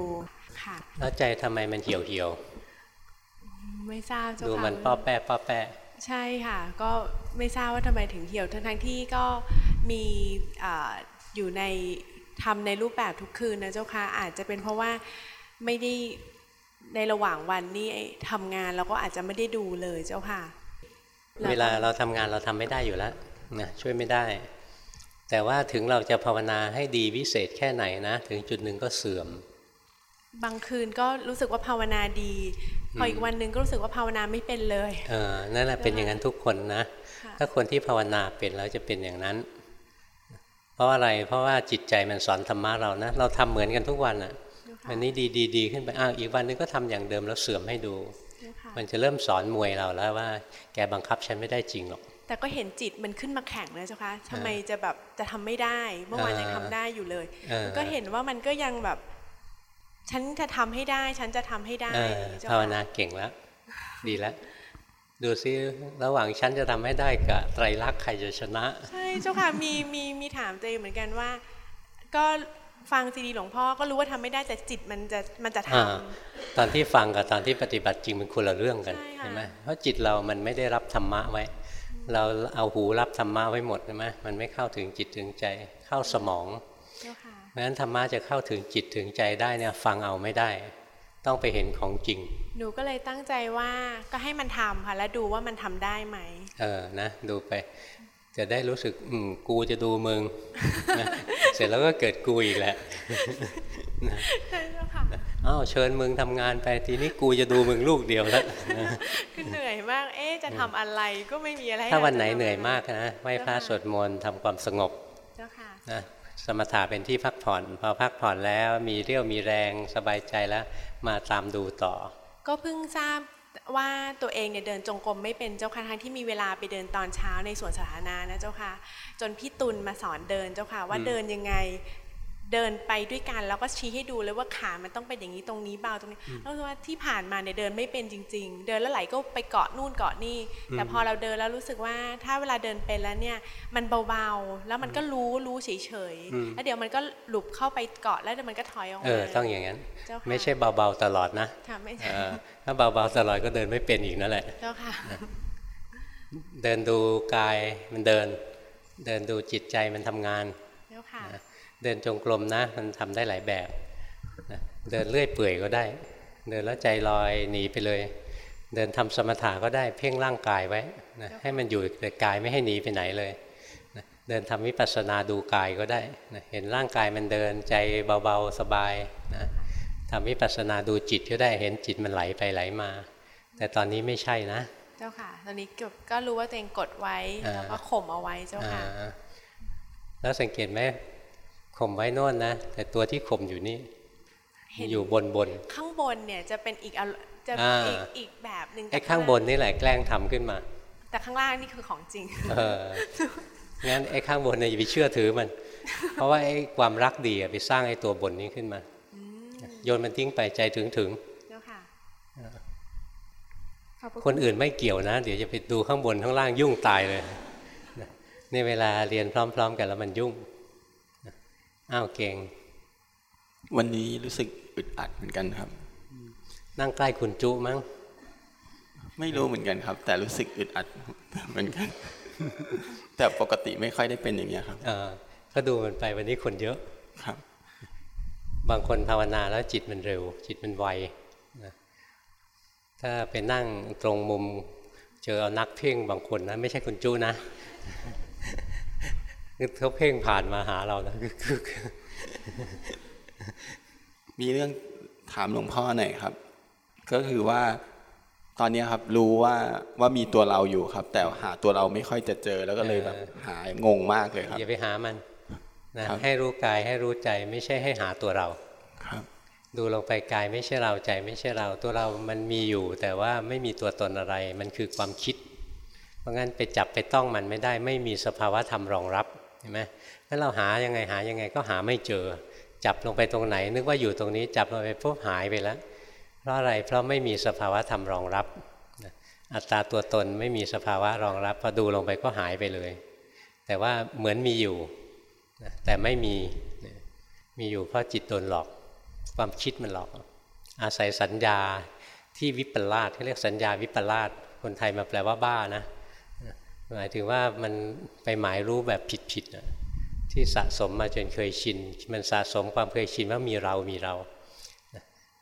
ค่ะ แล้วใจทำไมมันเหี่ยวเหี่ยว ไม่ทราบเจ้าดูค่ะมันป้อแป้ป้อแป้ใช่ค่ะ ก็ไม่ทราบว่าทำไมถึงเหี่ยวทั้งทั้งๆที่ก็มีอาอยู่ในทำในรูปแบบทุกคืนนะเจ้าค่ะอาจจะเป็นเพราะว่าไม่ได้ในระหว่างวันนี่ทำงานแล้วก็อาจจะไม่ได้ดูเลยเจ้าค่ะ เวลาเราทำงานเราทำไม่ได้อยู่แล้วนะช่วยไม่ได้ แต่ว่าถึงเราจะภาวนาให้ดีวิเศษแค่ไหนนะ ถึงจุดหนึ่งก็เสื่อม บางคืนก็รู้สึกว่าภาวนาดีพออีกวันหนึ่งก็รู้สึกว่าภาวนาไม่เป็นเลยเออนั่นแหละเป็นอย่างนั้นทุกคนนะค่ะถ้าคนที่ภาวนาเป็นแล้วจะเป็นอย่างนั้น เพราะอะไรเพราะว่าจิตใจมันสอนธรรมะเรานะ เราทำเหมือนกันทุกวันอะวันนี้ดีดีดีขึ้นไปอ้าวอีกวันหนึงก็ทำอย่างเดิมแล้วเสื่อมให้ดู มันจะเริ่มสอนมวยเราแล้วว่า แกบังคับฉันไม่ได้จริงหรอกแต่ก็เห็นจิตมันขึ้นมาแข่งนะเจ้าคะทำไมจะแบบจะทำไม่ได้ เมื่อวานยังทำได้อยู่เลยเออก็เห็นว่ามันก็ยังแบบ ฉันจะทำให้ได้ ฉันจะทำให้ได้เออเจ้าภาวค่ะนาเก่งแล้ว ดีแล้ว ดูซิระหว่างฉันจะทำให้ได้กับไตรลักษณ์ใครจะชนะใช่เจ้าค่ะมีมีมีถามตัวเองเหมือนกันว่า ก็ฟังซีดีหลวงพ่อก็รู้ว่าทำไม่ได้แต่จิตมันจะมันจะทอ่าตอนที่ฟังกับตอนที่ปฏิบัติจริงมันคนละเรื่องกันเห็นไหมเพราะจิตเรามันไม่ได้รับธรรมะไว้ เราเอาหูรับธรรมะไว้หมดใช่ไหมมันไม่เข้าถึงจิตถึงใจเข้าสมองำเจ้าค่ะเพ ราะฉะนั้นธรรมะจะเข้าถึงจิตถึงใจได้เนี่ยฟังเอาไม่ได้ ต้องไปเห็นของจริง หนูก็เลยตั้งใจว่าก็ให้มันทำค่ะแล้วดูว่ามันทำได้ไหม เออนะดูไป จะได้รู้สึกอืมกูจะดูมึงนะเสร็จแล้วก็เกิดกูอีกแหละใช่แล้วค่ะอ้าวเชิญมึงทำงานไปทีนี้กูจะดูมึงลูกเดียวแล้วนะคือเหนื่อยมาก เอ๊ะจะทำอะไรก็ไม่มีอะไรให้ถ้าวันไหนรจะทำเหนื่อยมากนะไหว้พระสวดมนต์ทำความสงบเจ้าค่ะนะ สมถะเป็นที่พักผ่อน พอพักผ่อนแล้วมีเรี่ยวมีแรงสบายใจแล้วมาตามดูต่อ ก็เพิ่งทราบว่าตัวเองเนี่ยเดินจงกรมไม่เป็นเจ้าค่ะทั้งที่มีเวลาไปเดินตอนเช้าในสวนสาธารณะนะเจ้าค่ะ จนพี่ตุลมาสอนเดินเจ้าค่ะว่าเดินยังไง เดินไปด้วยกันแล้วก็ชี้ให้ดูเลยว่าขามันต้องเป็นอย่างนี้ตรงนี้เบาตรงนี้แล้วคือว่าที่ผ่านมาเนี่ยเดินไม่เป็นจริง ๆ เดินแล้วไหลก็ไปเกาะนู่นเกาะนี่ แต่พอเราเดินแล้วรู้สึกว่าถ้าเวลาเดินเป็นแล้วเนี่ยมันเบาๆ แล้วมันก็รู้รู้เฉยอืมๆแล้วเดี๋ยวมันก็หลุบเข้าไปเกาะแล้วเดี๋ยวมันก็ถอยออกเอมาอต้องอย่างนั้นเจ้าค่ะไม่ใช่เบาๆตลอดนะค่ะไม่ใช่เออถ้าเบาๆตลอดก็เดินไม่เป็นอีกนั่นแหละเจ้าค่ะเดินดูกายมันเดิน เดินดูจิตใจมันทำงานเจ้าค่ะนะ เดินจงกรมนะ มันทำได้หลายแบบนะเดินเลื่อยเปื่อยก็ได้ เดินแล้วใจลอยหนีไปเลย เดินทำสมถะก็ได้เพ่งร่างกายไว้นะให้มันอยู่แต่กายไม่ให้หนีไปไหนเลยนะเดินทำวิปัสสนาดูกายก็ได้นะเห็นร่างกายมันเดินใจเบาๆสบายนะทำวิปัสสนาดูจิตก็ได้เห็นจิตมันไหลไปไหลมา แต่ตอนนี้ไม่ใช่นะ เจ้าค่ะ ตอนนี้ก็ก็รู้ว่าตัวเองกดไว้อ่าแล้วก็ข่มเอาไว้เจ้าค่ะอ่าแล้วสังเกตไหม ข่มไว้โน่นนะ แต่ตัวที่ข่มอยู่นี่เห็นอยู่บนบนข้างบนเนี่ยจะเป็นอีกอารจะอ่าอีกอีกแบบหนึ่งไอ้แต่ข้างบนนี่แหละแกล้งทำขึ้นมา แต่ข้างล่างนี่คือของจริงเอองั้นไอ้ข้างบนเนี่ยอย่าไปเชื่อถือมัน เพราะว่าไอ้ความรักดีอะไปสร้างไอ้ตัวบนนี้ขึ้นมาโยนมันทิ้งไปใจถึงถึงเจ้าค่ะคนอื่นไม่เกี่ยวนะ เดี๋ยวจะไปดูข้างบนข้างล่างยุ่งตายเลยนะนี่เวลาเรียนพร้อม ๆ กันแล้วมันยุ่งนะ อ้าวเก่ง วันนี้รู้สึกอึดอัดเหมือนกันครับ นั่งใกล้คุณจุมั้ง ไม่รู้เหมือนกันครับ แต่รู้สึกอึดอัดเหมือนกัน แต่ปกติไม่ค่อยได้เป็นอย่างเงี้ยครับ เออก็ดูมันไปวันนี้คนเยอะครับ บางคนภาวนาแล้วจิตมันเร็ว จิตมันไวนะถ้าไปนั่งตรงมุม เจอเอานักเพ่งบางคนนะไม่ใช่คุณจูนะคือ เขาเพ่งผ่านมาหาเรานะคือมีเรื่องถามหลวงพ่อหน่อยครับ ก็คือว่าตอนเนี้ยครับรู้ว่าว่ามีตัวเราอยู่ครับ แต่หาตัวเราไม่ค่อยจะเจอแล้วก็เลยแบบหางงมากเลยครับอย่าไปหามันนะครับให้รู้กายให้รู้ใจไม่ใช่ให้หาตัวเราครับ ดูลงไปกายไม่ใช่เราใจไม่ใช่เราตัวเรามันมีอยู่ แต่ว่าไม่มีตัวตนอะไร มันคือความคิด เพราะงั้นไปจับไปต้องมันไม่ได้ ไม่มีสภาวะธรรมรองรับเห็นไหมถ้าเราหายังไงหายังไงก็หาไม่เจอ จับลงไปตรงไหน นึกว่าอยู่ตรงนี้จับลงไปปุ๊บหายไปแล้วเพราะอะไรเพราะไม่มีสภาวะธรรมรองรับ อัตตาตัวตนไม่มีสภาวะรองรับพอดูลงไปก็หายไปเลย แต่ว่าเหมือนมีอยู่แต่ไม่มีมีอยู่เพราะจิตโดนหลอก ความคิดมันหลอก อาศัยสัญญาที่วิปลาสเขาเรียกสัญญาวิปลาสคนไทยมาแปลว่าบ้านะ หมายถึงว่ามันไปหมายรู้แบบผิดๆนะที่สะสมมาจนเคยชิน มันสะสมความเคยชินว่ามีเรามีเรา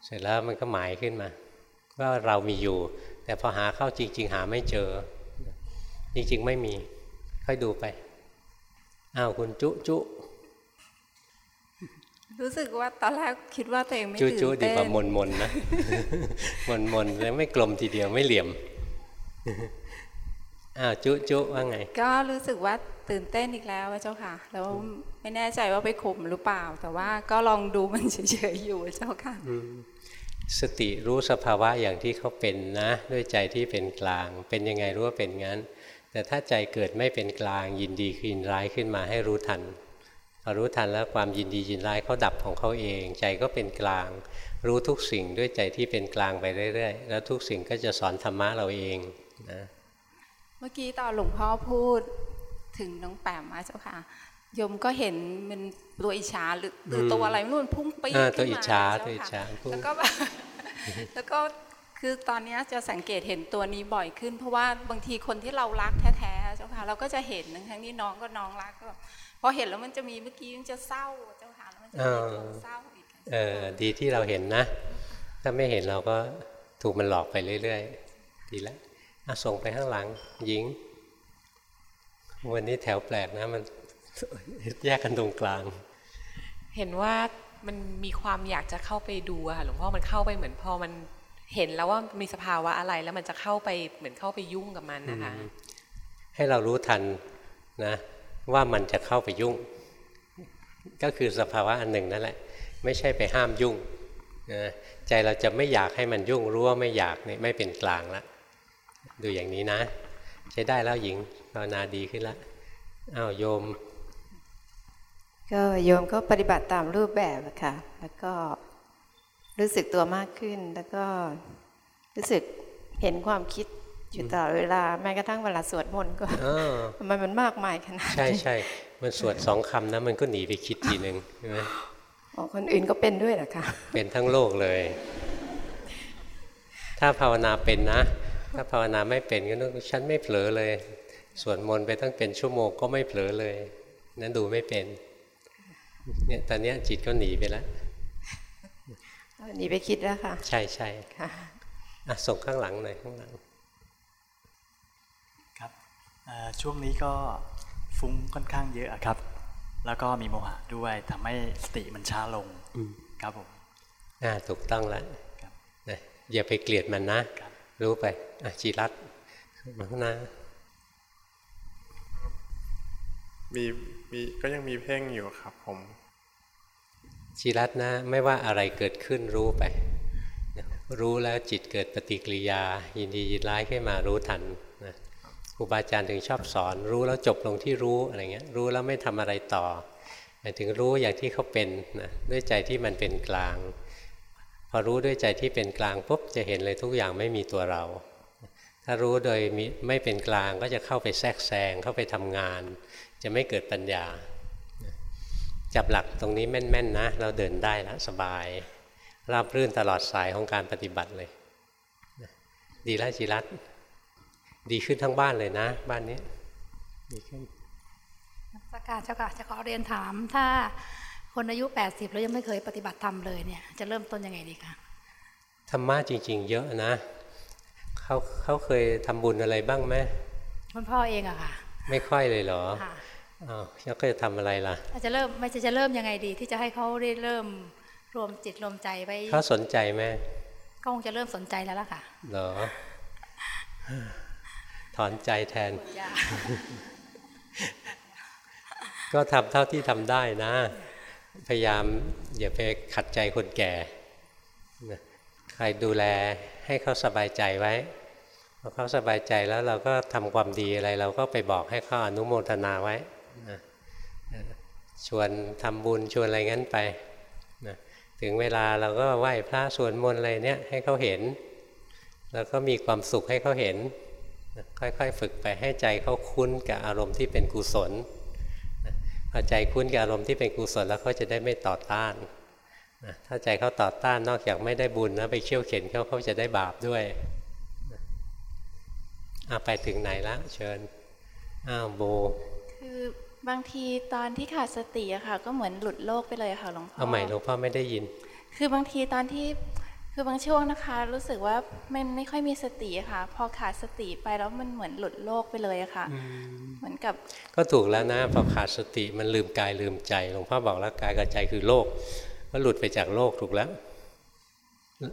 เสร็จแล้วมันก็หมายขึ้นมาว่าเรามีอยู่ แต่พอหาเข้าจริง ๆ หาไม่เจอ จริง ๆ ไม่มี ค่อยดูไปอ้าวคุณจุจุรู้สึกว่าตอนแรกคิดว่าตัวเองไม่จุตื่นจุดีเต้กว่านมนมนๆนะมนมนๆแล้วไม่กลมทีเดียวไม่เหลี่ยม อ้าวจุจุว่าไง ก็รู้สึกว่าตื่นเต้นอีกแล้วอะเจ้าค่ะ แล้วไม่แน่ใจว่าไปข่มหรือเปล่า แต่ว่าก็ลองดูมันเฉยๆอยู่เจ้าค่ะอืมสติรู้สภาวะอย่างที่เขาเป็นนะ ด้วยใจที่เป็นกลาง เป็นยังไงรู้ว่าเป็นงั้น แต่ถ้าใจเกิดไม่เป็นกลางยินดียินร้ายขึ้นมาให้รู้ทันพอรู้ทันแล้วความยินดียินร้ายเขาดับของเขาเอง ใจก็เป็นกลาง รู้ทุกสิ่งด้วยใจที่เป็นกลางไปเรื่อยๆ แล้วทุกสิ่งก็จะสอนธรรมะเราเองนะเมื่อกี้ตอนหลวงพ่อพูดถึงน้องแปมมาเจ้าค่ะโยมก็เห็นมันตัวอิจฉาหรือหรือตัวอะไรไม่รู้มันพุ่งปี๊ดอ่าขึ้นมาตัวอิจฉาเจ้ตัวอิจฉาค่ะพุ่งแล้วก็แบบแล้วก็คือตอนเนี้ยจะสังเกตเห็นตัวนี้บ่อยขึ้น เพราะว่าบางทีคนที่เรารักแท้ๆเจ้าค่ะเราก็จะเห็นทั้งที่น้องก็น้องรักก็แบบพอเห็นแล้วมันจะมีเมื่อกี้มันจะเศร้าเจ้าค่ะแล้วมันจะเอมีอความเศร้าอีกเออดีที่เราเห็นนะพถ้าไม่เห็นเราก็ถูกมันหลอกไปเรื่อยๆ ดีแล้ว ส่งไปข้างหลัง หญิง วันนี้แถวแปลกนะ มันแยกกันตรงกลาง เห็นว่ามันมีความอยากจะเข้าไปดูอะค่ะหลวงพ่อมันเข้าไปเหมือนพอมันเห็นแล้วว่ามีสภาวะอะไรแล้วมันจะเข้าไปเหมือนเข้าไปยุ่งกับมันนะคะ ให้เรารู้ทันนะว่ามันจะเข้าไปยุ่ง ก็คือสภาวะอันหนึ่งนั่นแหละ ไม่ใช่ไปห้ามยุ่งนะใจเราจะไม่อยากให้มันยุ่งรู้ว่าไม่อยากเนี่ยไม่เป็นกลางละ ดูอย่างนี้นะ ใช้ได้แล้วหญิงภาวนาดีขึ้นแล้วอ้าวโยม ก็โยมก็ปฏิบัติตามรูปแบบค่ะ แล้วก็รู้สึกตัวมากขึ้น แล้วก็รู้สึกเห็นความคิดอยู่ตลอดเวลาแม้กระทั่งเวลาสวดมนต์ก็ทำไมมันมากมายขนาดใช่ใช่มันสวดสองคำนะมันก็หนีไปคิดทีหนึ่งใช่ไหมคนอื่นก็เป็นด้วยเหรอคะเป็นทั้งโลกเลย ถ้าภาวนาเป็นนะ ถ้าภาวนาไม่เป็นก็นึกฉันไม่เผลอเลยสวดมนต์ไปตั้งเป็นชั่วโมงก็ไม่เผลอเลย นั้นดูไม่เป็น เนี่ยตอนนี้จิตก็หนีไปแล้วหนีไปคิดแล้วค่ะ ใช่ใช่ค่ะส่งข้างหลังหน่อยข้างหลัง ครับช่วงนี้ก็ฟุ้งค่อนข้างเยอะครับ แล้วก็มีโมหะด้วยทำให้สติมันช้าลงครับผมอ่าถูกต้องแล้วนะอย่าไปเกลียดมันนะ รู้ไปอะจีรัตมาข้างหน้ามีมีก็ยังมีเพ่งอยู่ครับผมชีรัตนะ ไม่ว่าอะไรเกิดขึ้นรู้ไป รู้แล้วจิตเกิดปฏิกิริยา ยินดียินร้ายขึ้นมารู้ทันนะครูบาอาจารย์ถึงชอบสอน รู้แล้วจบลงที่รู้อะไรเงี้ย รู้แล้วไม่ทำอะไรต่อหมายถึงรู้อย่างที่เขาเป็นนะด้วยใจที่มันเป็นกลาง พอรู้ด้วยใจที่เป็นกลางปุ๊บจะเห็นเลยทุกอย่างไม่มีตัวเรา ถ้ารู้โดยไม่เป็นกลางก็จะเข้าไปแทรกแซงเข้าไปทำงาน จะไม่เกิดปัญญา จับหลักตรงนี้แม่นๆนะ เราเดินได้แล้วสบาย ราบรื่นตลอดสายของการปฏิบัติเลย ดีแล้วจิรัตดีขึ้นทั้งบ้านเลยนะ บ้านนี้ ดีขึ้นสักการเจ้าค่ะจะขอเรียนถามถ้า คนอายุ 80 แล้วยังไม่เคยปฏิบัติธรรมเลยเนี่ยจะเริ่มต้นยังไงดีคะธรรมะจริง ๆ เยอะนะเขาเขาเคยทำบุญอะไรบ้างไหมคุณพ่อเองอะค่ะ ไม่ค่อยเลยเหรออ้าวแล้วก็จะทำอะไรล่ะจะเริ่มไม่จะจะเริ่มยังไงดี ที่จะให้เขาได้เริ่มรวมจิตรวมใจไปเขาสนใจไหมก็คงจะเริ่มสนใจแล้วล่ะค่ะเหรอถอนใจแทน ก็ทำเท่าที่ทำได้นะ พยายามอย่าไปขัดใจคนแก่ใครดูแลให้เขาสบายใจไว้พอเขาสบายใจแล้วเราก็ทำความดีอะไร เราก็ไปบอกให้เขาอนุโมทนาไว้ชวนทำบุญชวนอะไรงั้นไปนะถึงเวลาเราก็ไหว้พระสวดมนต์อะไรเนี่ยให้เขาเห็น แล้วก็มีความสุขให้เขาเห็น ค่อยๆ ฝึกไปให้ใจเขาคุ้นกับอารมณ์ที่เป็นกุศล พอใจคุ้นกับอารมณ์ที่เป็นกุศลแล้วเขาจะได้ไม่ต่อต้านถ้าใจเขาต่อต้านนอกจากไม่ได้บุญนะไปเขี่ยวเข็นเขาเขาจะได้บาปด้วยไปถึงไหนแล้วเชิญอ้าวโบ คือบางทีตอนที่ขาดสติอะค่ะ ก็เหมือนหลุดโลกไปเลยค่ะหลวงพ่อเอาใหม่หลวงพ่อไม่ได้ยิน คือบางทีตอนที่ คือบางช่วงนะคะ รู้สึกว่ามันไม่ค่อยมีสติค่ะ พอขาดสติไปแล้วมันเหมือนหลุดโลกไปเลยอะค่ะ เหมือนกับ ก็ถูกแล้วนะพอขาดสติมันลืมกายลืมใจหลวงพ่อบอกแล้วกายกับใจคือโลกก็หลุดไปจากโลกถูกแล้ว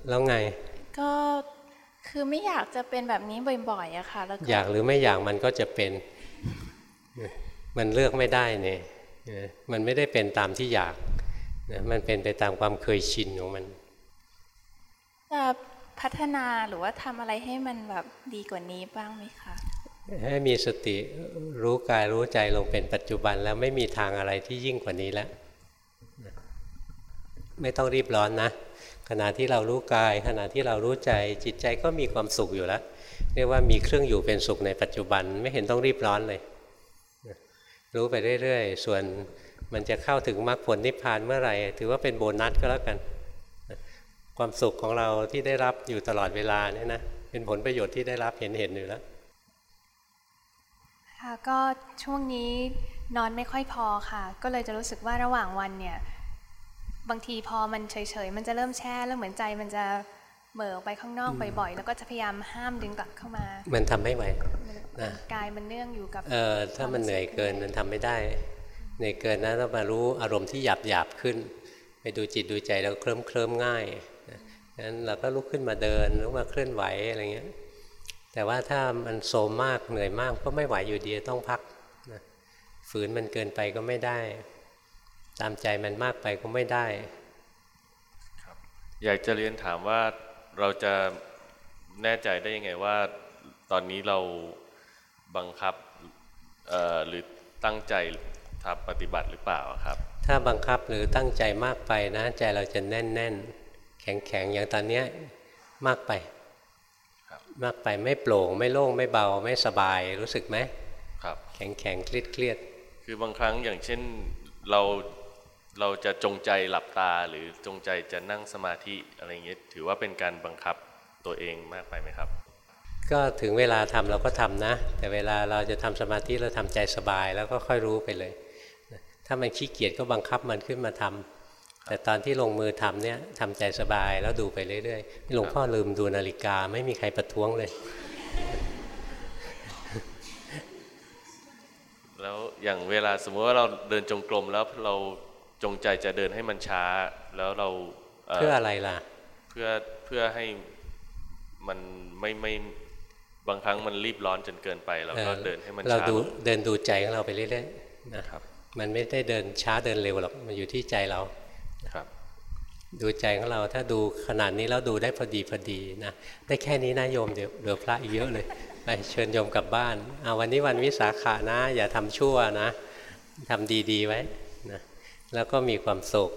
แล้วไง ก็คือไม่อยากจะเป็นแบบนี้บ่อยๆอะค่ะแล้วอยากหรือไม่อยากมันก็จะเป็น มันเลือกไม่ได้เนี่ยมันไม่ได้เป็นตามที่อยากมันเป็นไปตามความเคยชินของมัน จะพัฒนาหรือว่าทำอะไรให้มันแบบดีกว่านี้บ้างไหมคะให้มีสติรู้กายรู้ใจลงเป็นปัจจุบันแล้วไม่มีทางอะไรที่ยิ่งกว่านี้แล้วไม่ต้องรีบร้อนนะ ขณะที่เรารู้กาย ขณะที่เรารู้ใจจิตใจก็มีความสุขอยู่แล้ว เรียกว่ามีเครื่องอยู่เป็นสุขในปัจจุบัน ไม่เห็นต้องรีบร้อนเลย รู้ไปเรื่อยๆ ส่วนมันจะเข้าถึงมรรคผลนิพพานเมื่อไหร่ ถือว่าเป็นโบนัสก็แล้วกัน ความสุขของเราที่ได้รับอยู่ตลอดเวลาเนี่ยนะเป็นผลประโยชน์ที่ได้รับเห็นเห็นอยู่แล้วค่ะก็ช่วงนี้นอนไม่ค่อยพอค่ะ ก็เลยจะรู้สึกว่าระหว่างวันเนี่ย บางทีพอมันเฉยๆมันจะเริ่มแช่แล้วเหมือนใจมันจะเหม่อออกไปข้างนอกบ่อยๆ แล้วก็จะพยายามห้ามดึงกลับเข้ามา มันทำไม่ไหวนะกายมันเนื่องอยู่กับเออถ้ามันเหนื่อยเกินมันทำไม่ได้เหนื่อยเกินนะต้องมารู้อารมณ์ที่หยาบหยาบๆขึ้น ไปดูจิตดูใจแล้วเคลิ้มเคลิ้มง่ายนะ งั้นเราก็ลุกขึ้นมาเดินลุกมาเคลื่อนไหวอะไรเงี้ย แต่ว่าถ้ามันโซมมากเหนื่อยมากก็ไม่ไหวอยู่ดีต้องพักนะฝืนมันเกินไปก็ไม่ได้ ตามใจมันมากไปก็ไม่ได้อยากจะเรียนถามว่าเราจะแน่ใจได้ยังไงว่า ตอนนี้เราบังคับเอ่อหรือตั้งใจทำปฏิบัติหรือเปล่าครับ ถ้าบังคับหรือตั้งใจมากไปนะ ใจเราจะแน่นแน่น แข็งแข็งอย่างตอนเนี้ยมากไปมากไปไม่โปร่งไม่โล่งไม่เบาไม่สบายรู้สึกไหมครับ แข็งแข็งเครียดเครียดคือบางครั้งอย่างเช่นเราเราจะจงใจหลับตาหรือจงใจจะนั่งสมาธิอะไรเงี้ยถือว่าเป็นการบังคับตัวเองมากไปไหมครับ ก็ถึงเวลาทำเราก็ทำนะ แต่เวลาเราจะทำสมาธิเราทำใจสบายแล้วก็ค่อยรู้ไปเลยนะถ้ามันขี้เกียจก็บังคับมันขึ้นมาทำ แต่ตอนที่ลงมือทำเนี่ยทำใจสบายแล้วดูไปเรื่อยๆหลวงพ่อลืมดูนาฬิกาไม่มีใครประท้วงเลย แล้วอย่างเวลาสมมติว่าเราเดินจงกรมแล้วเราจงใจจะเดินให้มันช้าแล้วเราเพื่ออะไรล่ะ เพื่อเพื่อให้มันไม่ไม่บางครั้งมันรีบร้อนจนเกินไปเราก็เดินให้มันเราช้าดูลงเดินดูใจของเราไปเรื่อยๆนะครับ มันไม่ได้เดินช้าเดินเร็วหรอกมันอยู่ที่ใจเรา ครับ ดูใจของเราถ้าดูขนาดนี้แล้วดูได้พอดีพอดีนะได้แค่นี้นะโยมเดี๋ยวเหลือพระอีกเยอะเลยไปเชิญโยมกลับบ้านเอาวันนี้วันวิสาขะนะ อย่าทำชั่วนะทำดีๆไว้นะแล้วก็มีความสุข